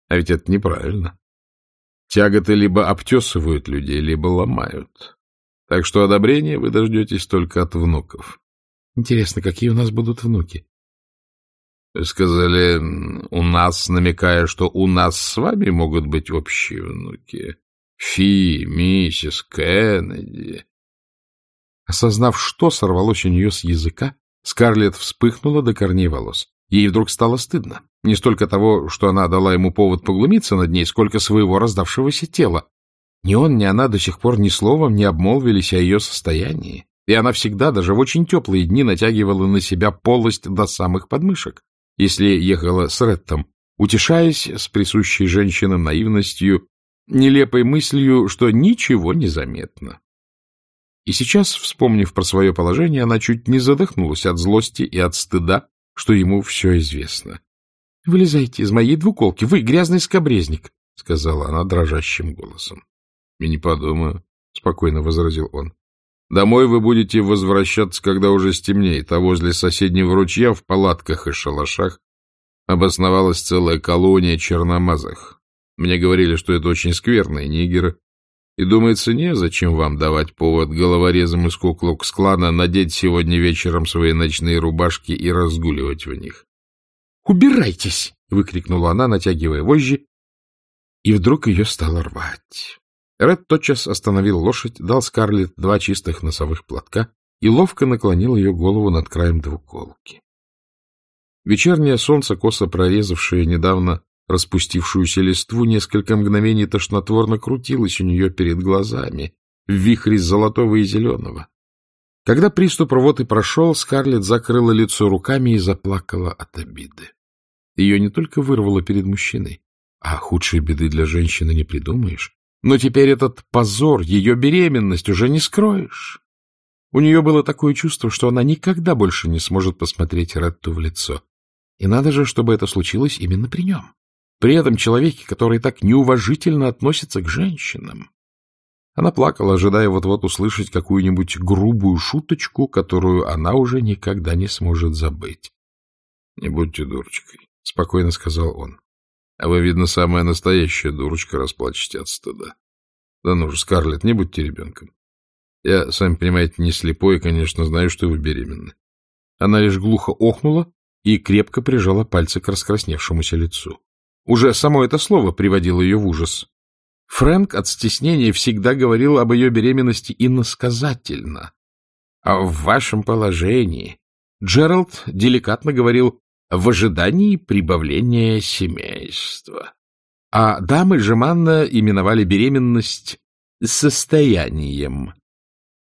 А ведь это неправильно. Тяготы либо обтесывают людей, либо ломают. Так что одобрения вы дождетесь только от внуков. Интересно, какие у нас будут внуки? Сказали «у нас», намекая, что у нас с вами могут быть общие внуки. Фи, миссис Кеннеди. Осознав, что сорвалось у нее с языка, Скарлетт вспыхнула до корней волос. Ей вдруг стало стыдно. Не столько того, что она дала ему повод поглумиться над ней, сколько своего раздавшегося тела. Ни он, ни она до сих пор ни словом не обмолвились о ее состоянии, и она всегда, даже в очень теплые дни, натягивала на себя полость до самых подмышек если ехала с Реттом, утешаясь с присущей женщинам наивностью, нелепой мыслью, что ничего не заметно. И сейчас, вспомнив про свое положение, она чуть не задохнулась от злости и от стыда, что ему все известно. — Вылезайте из моей двуколки, вы грязный скобрезник, — сказала она дрожащим голосом. — И не подумаю, — спокойно возразил он. Домой вы будете возвращаться, когда уже стемнеет, а возле соседнего ручья в палатках и шалашах обосновалась целая колония черномазых. Мне говорили, что это очень скверные нигеры, и, думается, незачем вам давать повод головорезам из Куклукс-клана надеть сегодня вечером свои ночные рубашки и разгуливать в них. «Убирайтесь!» — выкрикнула она, натягивая вожжи, и вдруг ее стало рвать. Ред тотчас остановил лошадь, дал Скарлетт два чистых носовых платка и ловко наклонил ее голову над краем двуколки. Вечернее солнце, косо прорезавшее недавно распустившуюся листву, несколько мгновений тошнотворно крутилось у нее перед глазами, в вихре золотого и зеленого. Когда приступ рвоты прошел, Скарлетт закрыла лицо руками и заплакала от обиды. Ее не только вырвало перед мужчиной, а худшей беды для женщины не придумаешь. Но теперь этот позор, ее беременность уже не скроешь. У нее было такое чувство, что она никогда больше не сможет посмотреть Ретту в лицо. И надо же, чтобы это случилось именно при нем. При этом человеке, который так неуважительно относится к женщинам. Она плакала, ожидая вот-вот услышать какую-нибудь грубую шуточку, которую она уже никогда не сможет забыть. — Не будьте дурочкой, — спокойно сказал он. — А вы, видно, самая настоящая дурочка, расплачете от стыда. Да ну же, Скарлетт, не будьте ребенком. Я, сами понимаете, не слепой и, конечно, знаю, что вы беременны. Она лишь глухо охнула и крепко прижала пальцы к раскрасневшемуся лицу. Уже само это слово приводило ее в ужас. Фрэнк от стеснения всегда говорил об ее беременности иносказательно. А в вашем положении Джеральд деликатно говорил в ожидании прибавления семейства. А дамы жеманно именовали беременность состоянием.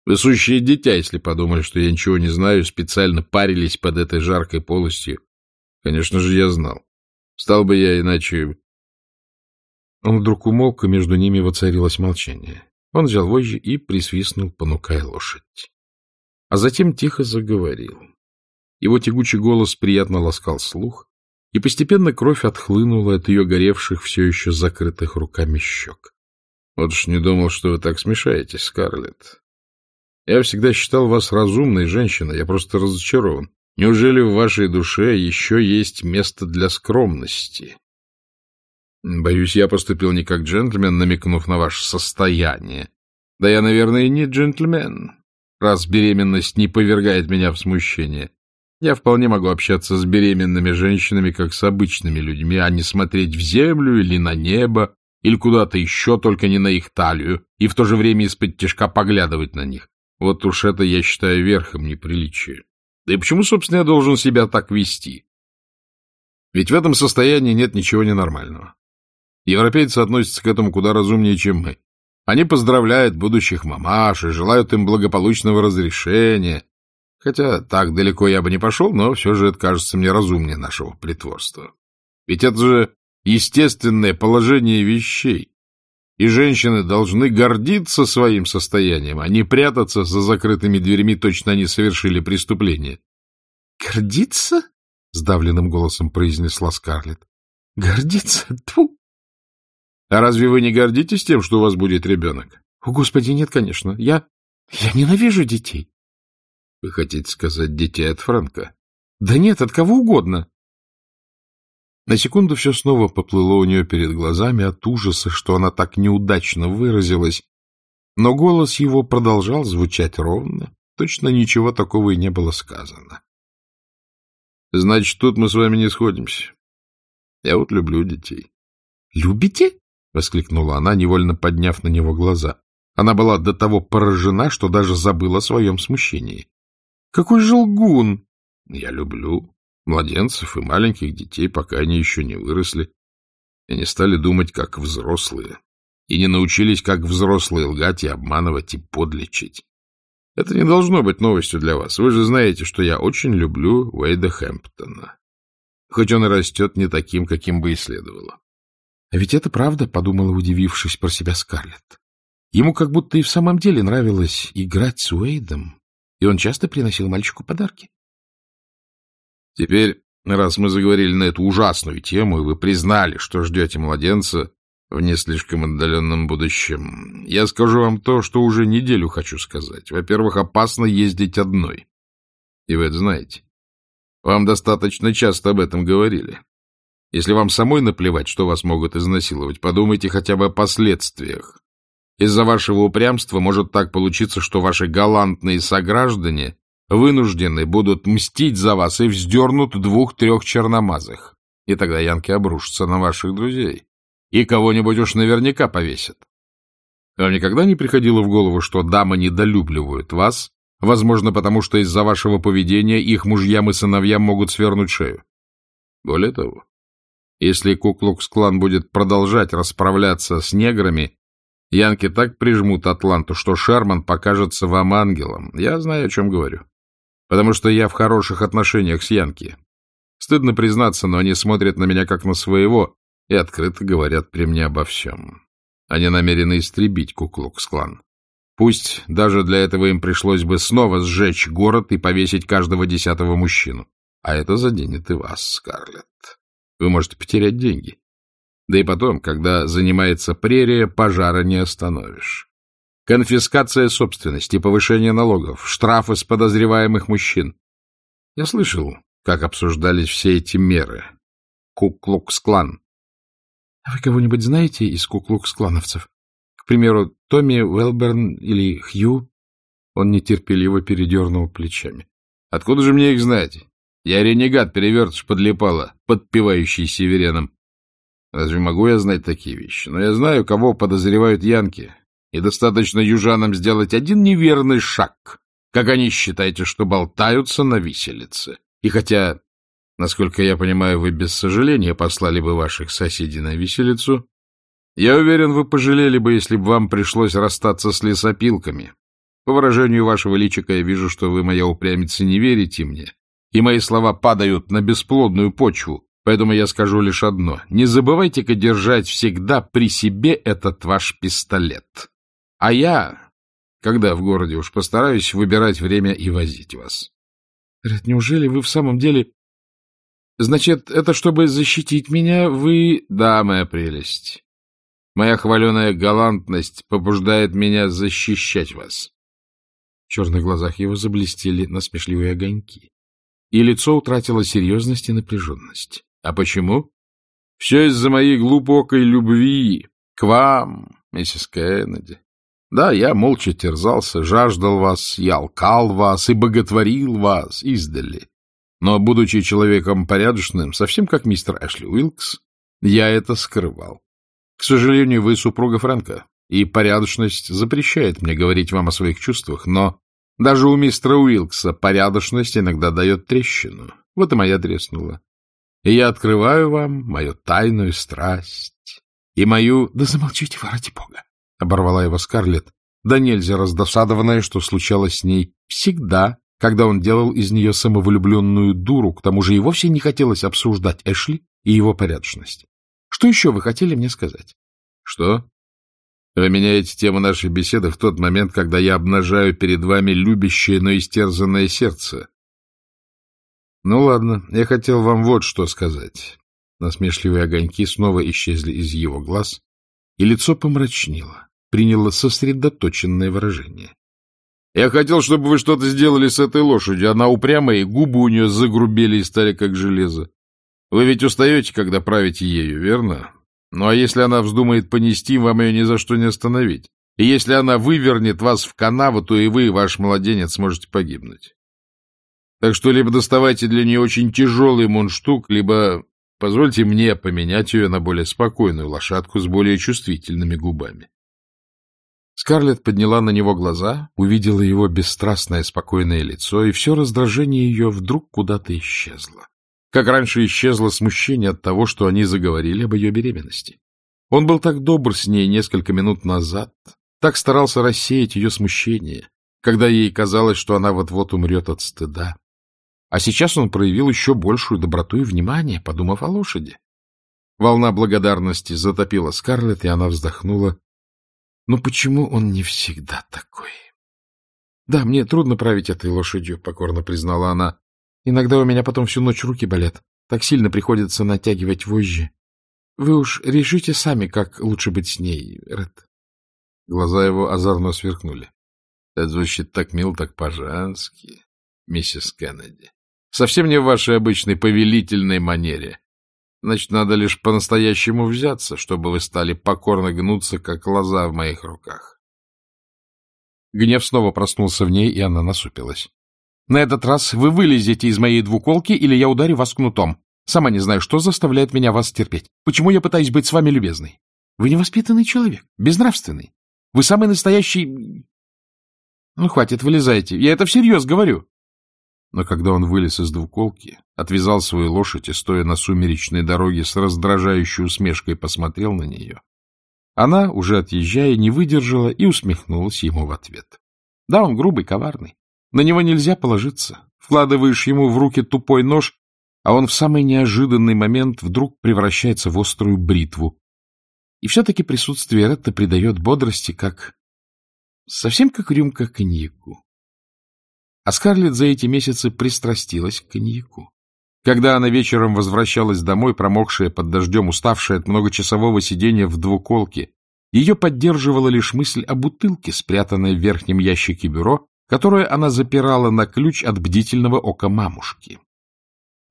Вы сущие дитя, если подумали, что я ничего не знаю, специально парились под этой жаркой полостью. Конечно же, я знал. Стал бы я иначе... Он вдруг умолк, и между ними воцарилось молчание. Он взял вожжи и присвистнул, понукая лошадь. А затем тихо заговорил. Его тягучий голос приятно ласкал слух, и постепенно кровь отхлынула от ее горевших все еще закрытых руками щек. — Вот уж не думал, что вы так смешаетесь, Скарлетт. Я всегда считал вас разумной женщиной, я просто разочарован. Неужели в вашей душе еще есть место для скромности? Боюсь, я поступил не как джентльмен, намекнув на ваше состояние. Да я, наверное, и не джентльмен, раз беременность не повергает меня в смущение. Я вполне могу общаться с беременными женщинами, как с обычными людьми, а не смотреть в землю или на небо, или куда-то еще, только не на их талию, и в то же время из-под тяжка поглядывать на них. Вот уж это я считаю верхом неприличия. Да и почему, собственно, я должен себя так вести? Ведь в этом состоянии нет ничего ненормального. Европейцы относятся к этому куда разумнее, чем мы. Они поздравляют будущих мамаш и желают им благополучного разрешения. Хотя так далеко я бы не пошел, но все же это кажется мне разумнее нашего притворства. Ведь это же естественное положение вещей. И женщины должны гордиться своим состоянием, а не прятаться за закрытыми дверьми, точно они совершили преступление. — Гордиться? — сдавленным голосом произнесла Скарлетт. — Гордиться? Тьфу! А разве вы не гордитесь тем, что у вас будет ребенок? — О, Господи, нет, конечно. Я... я ненавижу детей. — Вы хотите сказать детей от Франка? — Да нет, от кого угодно. На секунду все снова поплыло у нее перед глазами от ужаса, что она так неудачно выразилась, но голос его продолжал звучать ровно, точно ничего такого и не было сказано. — Значит, тут мы с вами не сходимся. Я вот люблю детей. — Любите? — воскликнула она, невольно подняв на него глаза. Она была до того поражена, что даже забыла о своем смущении. — Какой же лгун! — Я люблю младенцев и маленьких детей, пока они еще не выросли, и не стали думать, как взрослые, и не научились, как взрослые, лгать и обманывать и подлечить. Это не должно быть новостью для вас. Вы же знаете, что я очень люблю Уэйда Хэмптона. Хоть он и растет не таким, каким бы и следовало. — А ведь это правда, — подумала, удивившись про себя Скарлетт. Ему как будто и в самом деле нравилось играть с Уэйдом, и он часто приносил мальчику подарки. Теперь, раз мы заговорили на эту ужасную тему, и вы признали, что ждете младенца в не слишком отдаленном будущем, я скажу вам то, что уже неделю хочу сказать. Во-первых, опасно ездить одной. И вы это знаете. Вам достаточно часто об этом говорили. Если вам самой наплевать, что вас могут изнасиловать, подумайте хотя бы о последствиях. Из-за вашего упрямства может так получиться, что ваши галантные сограждане вынуждены будут мстить за вас и вздернут двух-трех черномазых. И тогда янки обрушатся на ваших друзей. И кого-нибудь уж наверняка повесят. Вам никогда не приходило в голову, что дамы недолюбливают вас, возможно, потому что из-за вашего поведения их мужьям и сыновьям могут свернуть шею? Более того, если Куклукс-клан будет продолжать расправляться с неграми, янки так прижмут Атланту, что Шерман покажется вам ангелом. Я знаю, о чем говорю. Потому что я в хороших отношениях с Янки. Стыдно признаться, но они смотрят на меня как на своего и открыто говорят при мне обо всем. Они намерены истребить Куклукс-клан. Пусть даже для этого им пришлось бы снова сжечь город и повесить каждого десятого мужчину. А это заденет и вас, Скарлетт. Вы можете потерять деньги. Да и потом, когда занимается прерия, пожара не остановишь. Конфискация собственности, повышение налогов, штрафы с подозреваемых мужчин. Я слышал, как обсуждались все эти меры. Куклукс-клан. — А вы кого-нибудь знаете из куклукс-клановцев? К примеру, Томми Уэлберн или Хью? Он нетерпеливо передернул плечами. — Откуда же мне их знать? Я ренегат, перевертыш подлипала, подпевающий северянам. Разве могу я знать такие вещи? Но я знаю, кого подозревают янки. И достаточно южанам сделать один неверный шаг, как они считаете, что болтаются на виселице. И хотя, насколько я понимаю, вы без сожаления послали бы ваших соседей на виселицу, я уверен, вы пожалели бы, если бы вам пришлось расстаться с лесопилками. По выражению вашего личика я вижу, что вы, моя упрямица, не верите мне, и мои слова падают на бесплодную почву, поэтому я скажу лишь одно. Не забывайте-ка держать всегда при себе этот ваш пистолет. А я, когда в городе уж постараюсь выбирать время и возить вас. Говорят, неужели вы в самом деле... Значит, это чтобы защитить меня, вы... Да, моя прелесть. Моя хваленая галантность побуждает меня защищать вас. В черных глазах его заблестели насмешливые огоньки, и лицо утратило серьезность и напряженность. А почему? Все из-за моей глубокой любви к вам, миссис Кеннеди. Да, я молча терзался, жаждал вас, я алкал вас и боготворил вас издали. Но, будучи человеком порядочным, совсем как мистер Эшли Уилкс, я это скрывал. К сожалению, вы супруга Фрэнка, и порядочность запрещает мне говорить вам о своих чувствах, но даже у мистера Уилкса порядочность иногда дает трещину. Вот и моя треснула. И я открываю вам мою тайную страсть и мою... — Да замолчите вы, ради бога! — оборвала его Скарлетт, да нельзя раздосадованная, что случалось с ней всегда, когда он делал из нее самовлюбленную дуру, к тому же и вовсе не хотелось обсуждать Эшли и его порядочность. Что еще вы хотели мне сказать? — Что? Вы меняете тему нашей беседы в тот момент, когда я обнажаю перед вами любящее, но истерзанное сердце. Ну ладно, я хотел вам вот что сказать. Насмешливые огоньки снова исчезли из его глаз, и лицо помрачнело приняло сосредоточенное выражение. «Я хотел, чтобы вы что-то сделали с этой лошадью. Она упрямая, и губы у нее загрубели и стали как железо. Вы ведь устаете, когда правите ею, верно? Ну а если она вздумает понести, вам ее ни за что не остановить. И если она вывернет вас в канаву, то и вы, ваш младенец, можете погибнуть. Так что либо доставайте для нее очень тяжелый мундштук, либо позвольте мне поменять ее на более спокойную лошадку с более чувствительными губами. Скарлетт подняла на него глаза, увидела его бесстрастное спокойное лицо, и все раздражение ее вдруг куда-то исчезло. Как раньше исчезло смущение от того, что они заговорили об ее беременности. Он был так добр с ней несколько минут назад, так старался рассеять ее смущение, когда ей казалось, что она вот-вот умрет от стыда. А сейчас он проявил еще большую доброту и внимание, подумав о лошади. Волна благодарности затопила Скарлетт, и она вздохнула но почему он не всегда такой? — Да, мне трудно править этой лошадью, — покорно признала она. Иногда у меня потом всю ночь руки болят. Так сильно приходится натягивать вожжи. Вы уж решите сами, как лучше быть с ней, Ред. Глаза его озорно сверкнули. — Это звучит так мил, так по-женски, миссис Кеннеди. Совсем не в вашей обычной повелительной манере. Значит, надо лишь по-настоящему взяться, чтобы вы стали покорно гнуться, как лоза в моих руках. Гнев снова проснулся в ней, и она насупилась. — На этот раз вы вылезете из моей двуколки, или я ударю вас кнутом. Сама не знаю, что заставляет меня вас терпеть. Почему я пытаюсь быть с вами любезной? Вы невоспитанный человек, безнравственный. Вы самый настоящий... Ну, хватит, вылезайте. Я это всерьез говорю. Но когда он вылез из двуколки, отвязал свою лошадь и, стоя на сумеречной дороге, с раздражающей усмешкой посмотрел на нее, она, уже отъезжая, не выдержала и усмехнулась ему в ответ. Да, он грубый, коварный. На него нельзя положиться. Вкладываешь ему в руки тупой нож, а он в самый неожиданный момент вдруг превращается в острую бритву. И все-таки присутствие Ретта придает бодрости, как... совсем как рюмка коньяку. А Скарлетт за эти месяцы пристрастилась к коньяку. Когда она вечером возвращалась домой, промокшая под дождем, уставшая от многочасового сидения в двуколке, ее поддерживала лишь мысль о бутылке, спрятанной в верхнем ящике бюро, которую она запирала на ключ от бдительного ока мамушки.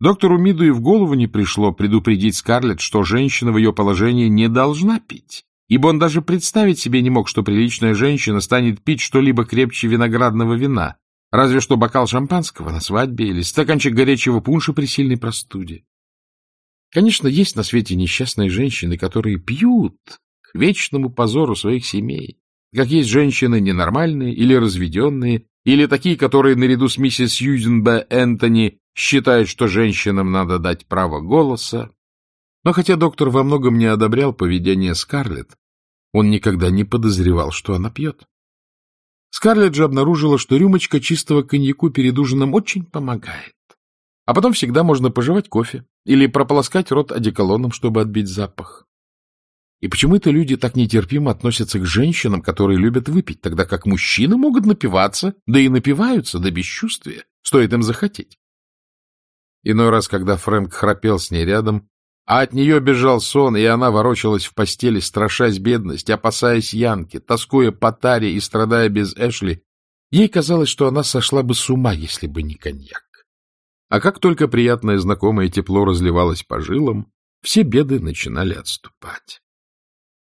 Доктору Миду и в голову не пришло предупредить Скарлетт, что женщина в ее положении не должна пить, ибо он даже представить себе не мог, что приличная женщина станет пить что-либо крепче виноградного вина, разве что бокал шампанского на свадьбе или стаканчик горячего пунша при сильной простуде. Конечно, есть на свете несчастные женщины, которые пьют к вечному позору своих семей, как есть женщины ненормальные или разведенные, или такие, которые наряду с миссис Сьюзен Б. Энтони считают, что женщинам надо дать право голоса. Но хотя доктор во многом не одобрял поведение Скарлетт, он никогда не подозревал, что она пьет. Скарлетт же обнаружила, что рюмочка чистого коньяку перед ужином очень помогает. А потом всегда можно пожевать кофе или прополоскать рот одеколоном, чтобы отбить запах. И почему это люди так нетерпимо относятся к женщинам, которые любят выпить, тогда как мужчины могут напиваться, да и напиваются до бесчувствия, стоит им захотеть? Иной раз, когда Фрэнк храпел с ней рядом, а от нее бежал сон, и она ворочалась в постели, страшась бедность, опасаясь Янки, тоскуя по таре и страдая без Эшли, ей казалось, что она сошла бы с ума, если бы не коньяк. А как только приятное знакомое тепло разливалось по жилам, все беды начинали отступать.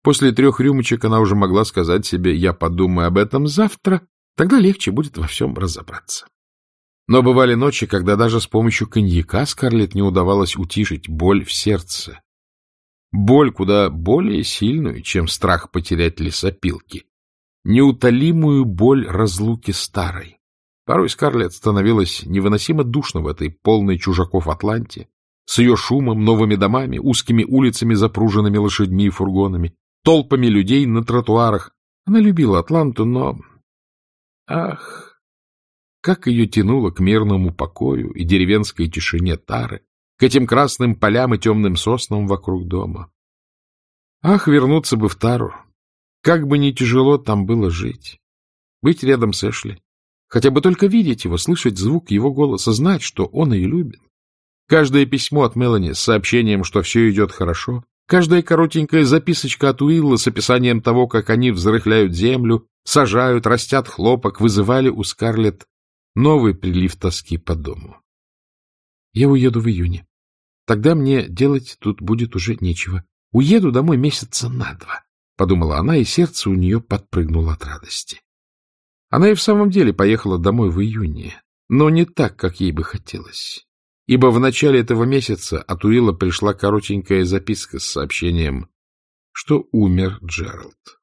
После трех рюмочек она уже могла сказать себе «я подумаю об этом завтра», тогда легче будет во всем разобраться. Но бывали ночи, когда даже с помощью коньяка Скарлетт не удавалось утишить боль в сердце. Боль куда более сильную, чем страх потерять лесопилки. Неутолимую боль разлуки старой. Порой Скарлетт становилась невыносимо душно в этой полной чужаков Атланте, с ее шумом, новыми домами, узкими улицами, запруженными лошадьми и фургонами, толпами людей на тротуарах. Она любила Атланту, но... Ах, как ее тянуло к мирному покою и деревенской тишине Тары, к этим красным полям и темным соснам вокруг дома. Ах, вернуться бы в Тару! Как бы ни тяжело там было жить. Быть рядом с Эшли. Хотя бы только видеть его, слышать звук его голоса, знать, что он ее любит. Каждое письмо от Мелани с сообщением, что все идет хорошо, Каждая коротенькая записочка от Уилла с описанием того, как они взрыхляют землю, сажают, растят хлопок, вызывали у Скарлетт новый прилив тоски по дому. Я уеду в июне. Тогда мне делать тут будет уже нечего. Уеду домой месяца на два, — подумала она, и сердце у нее подпрыгнуло от радости. Она и в самом деле поехала домой в июне, но не так, как ей бы хотелось ибо в начале этого месяца от Уилла пришла коротенькая записка с сообщением, что умер Джеральд.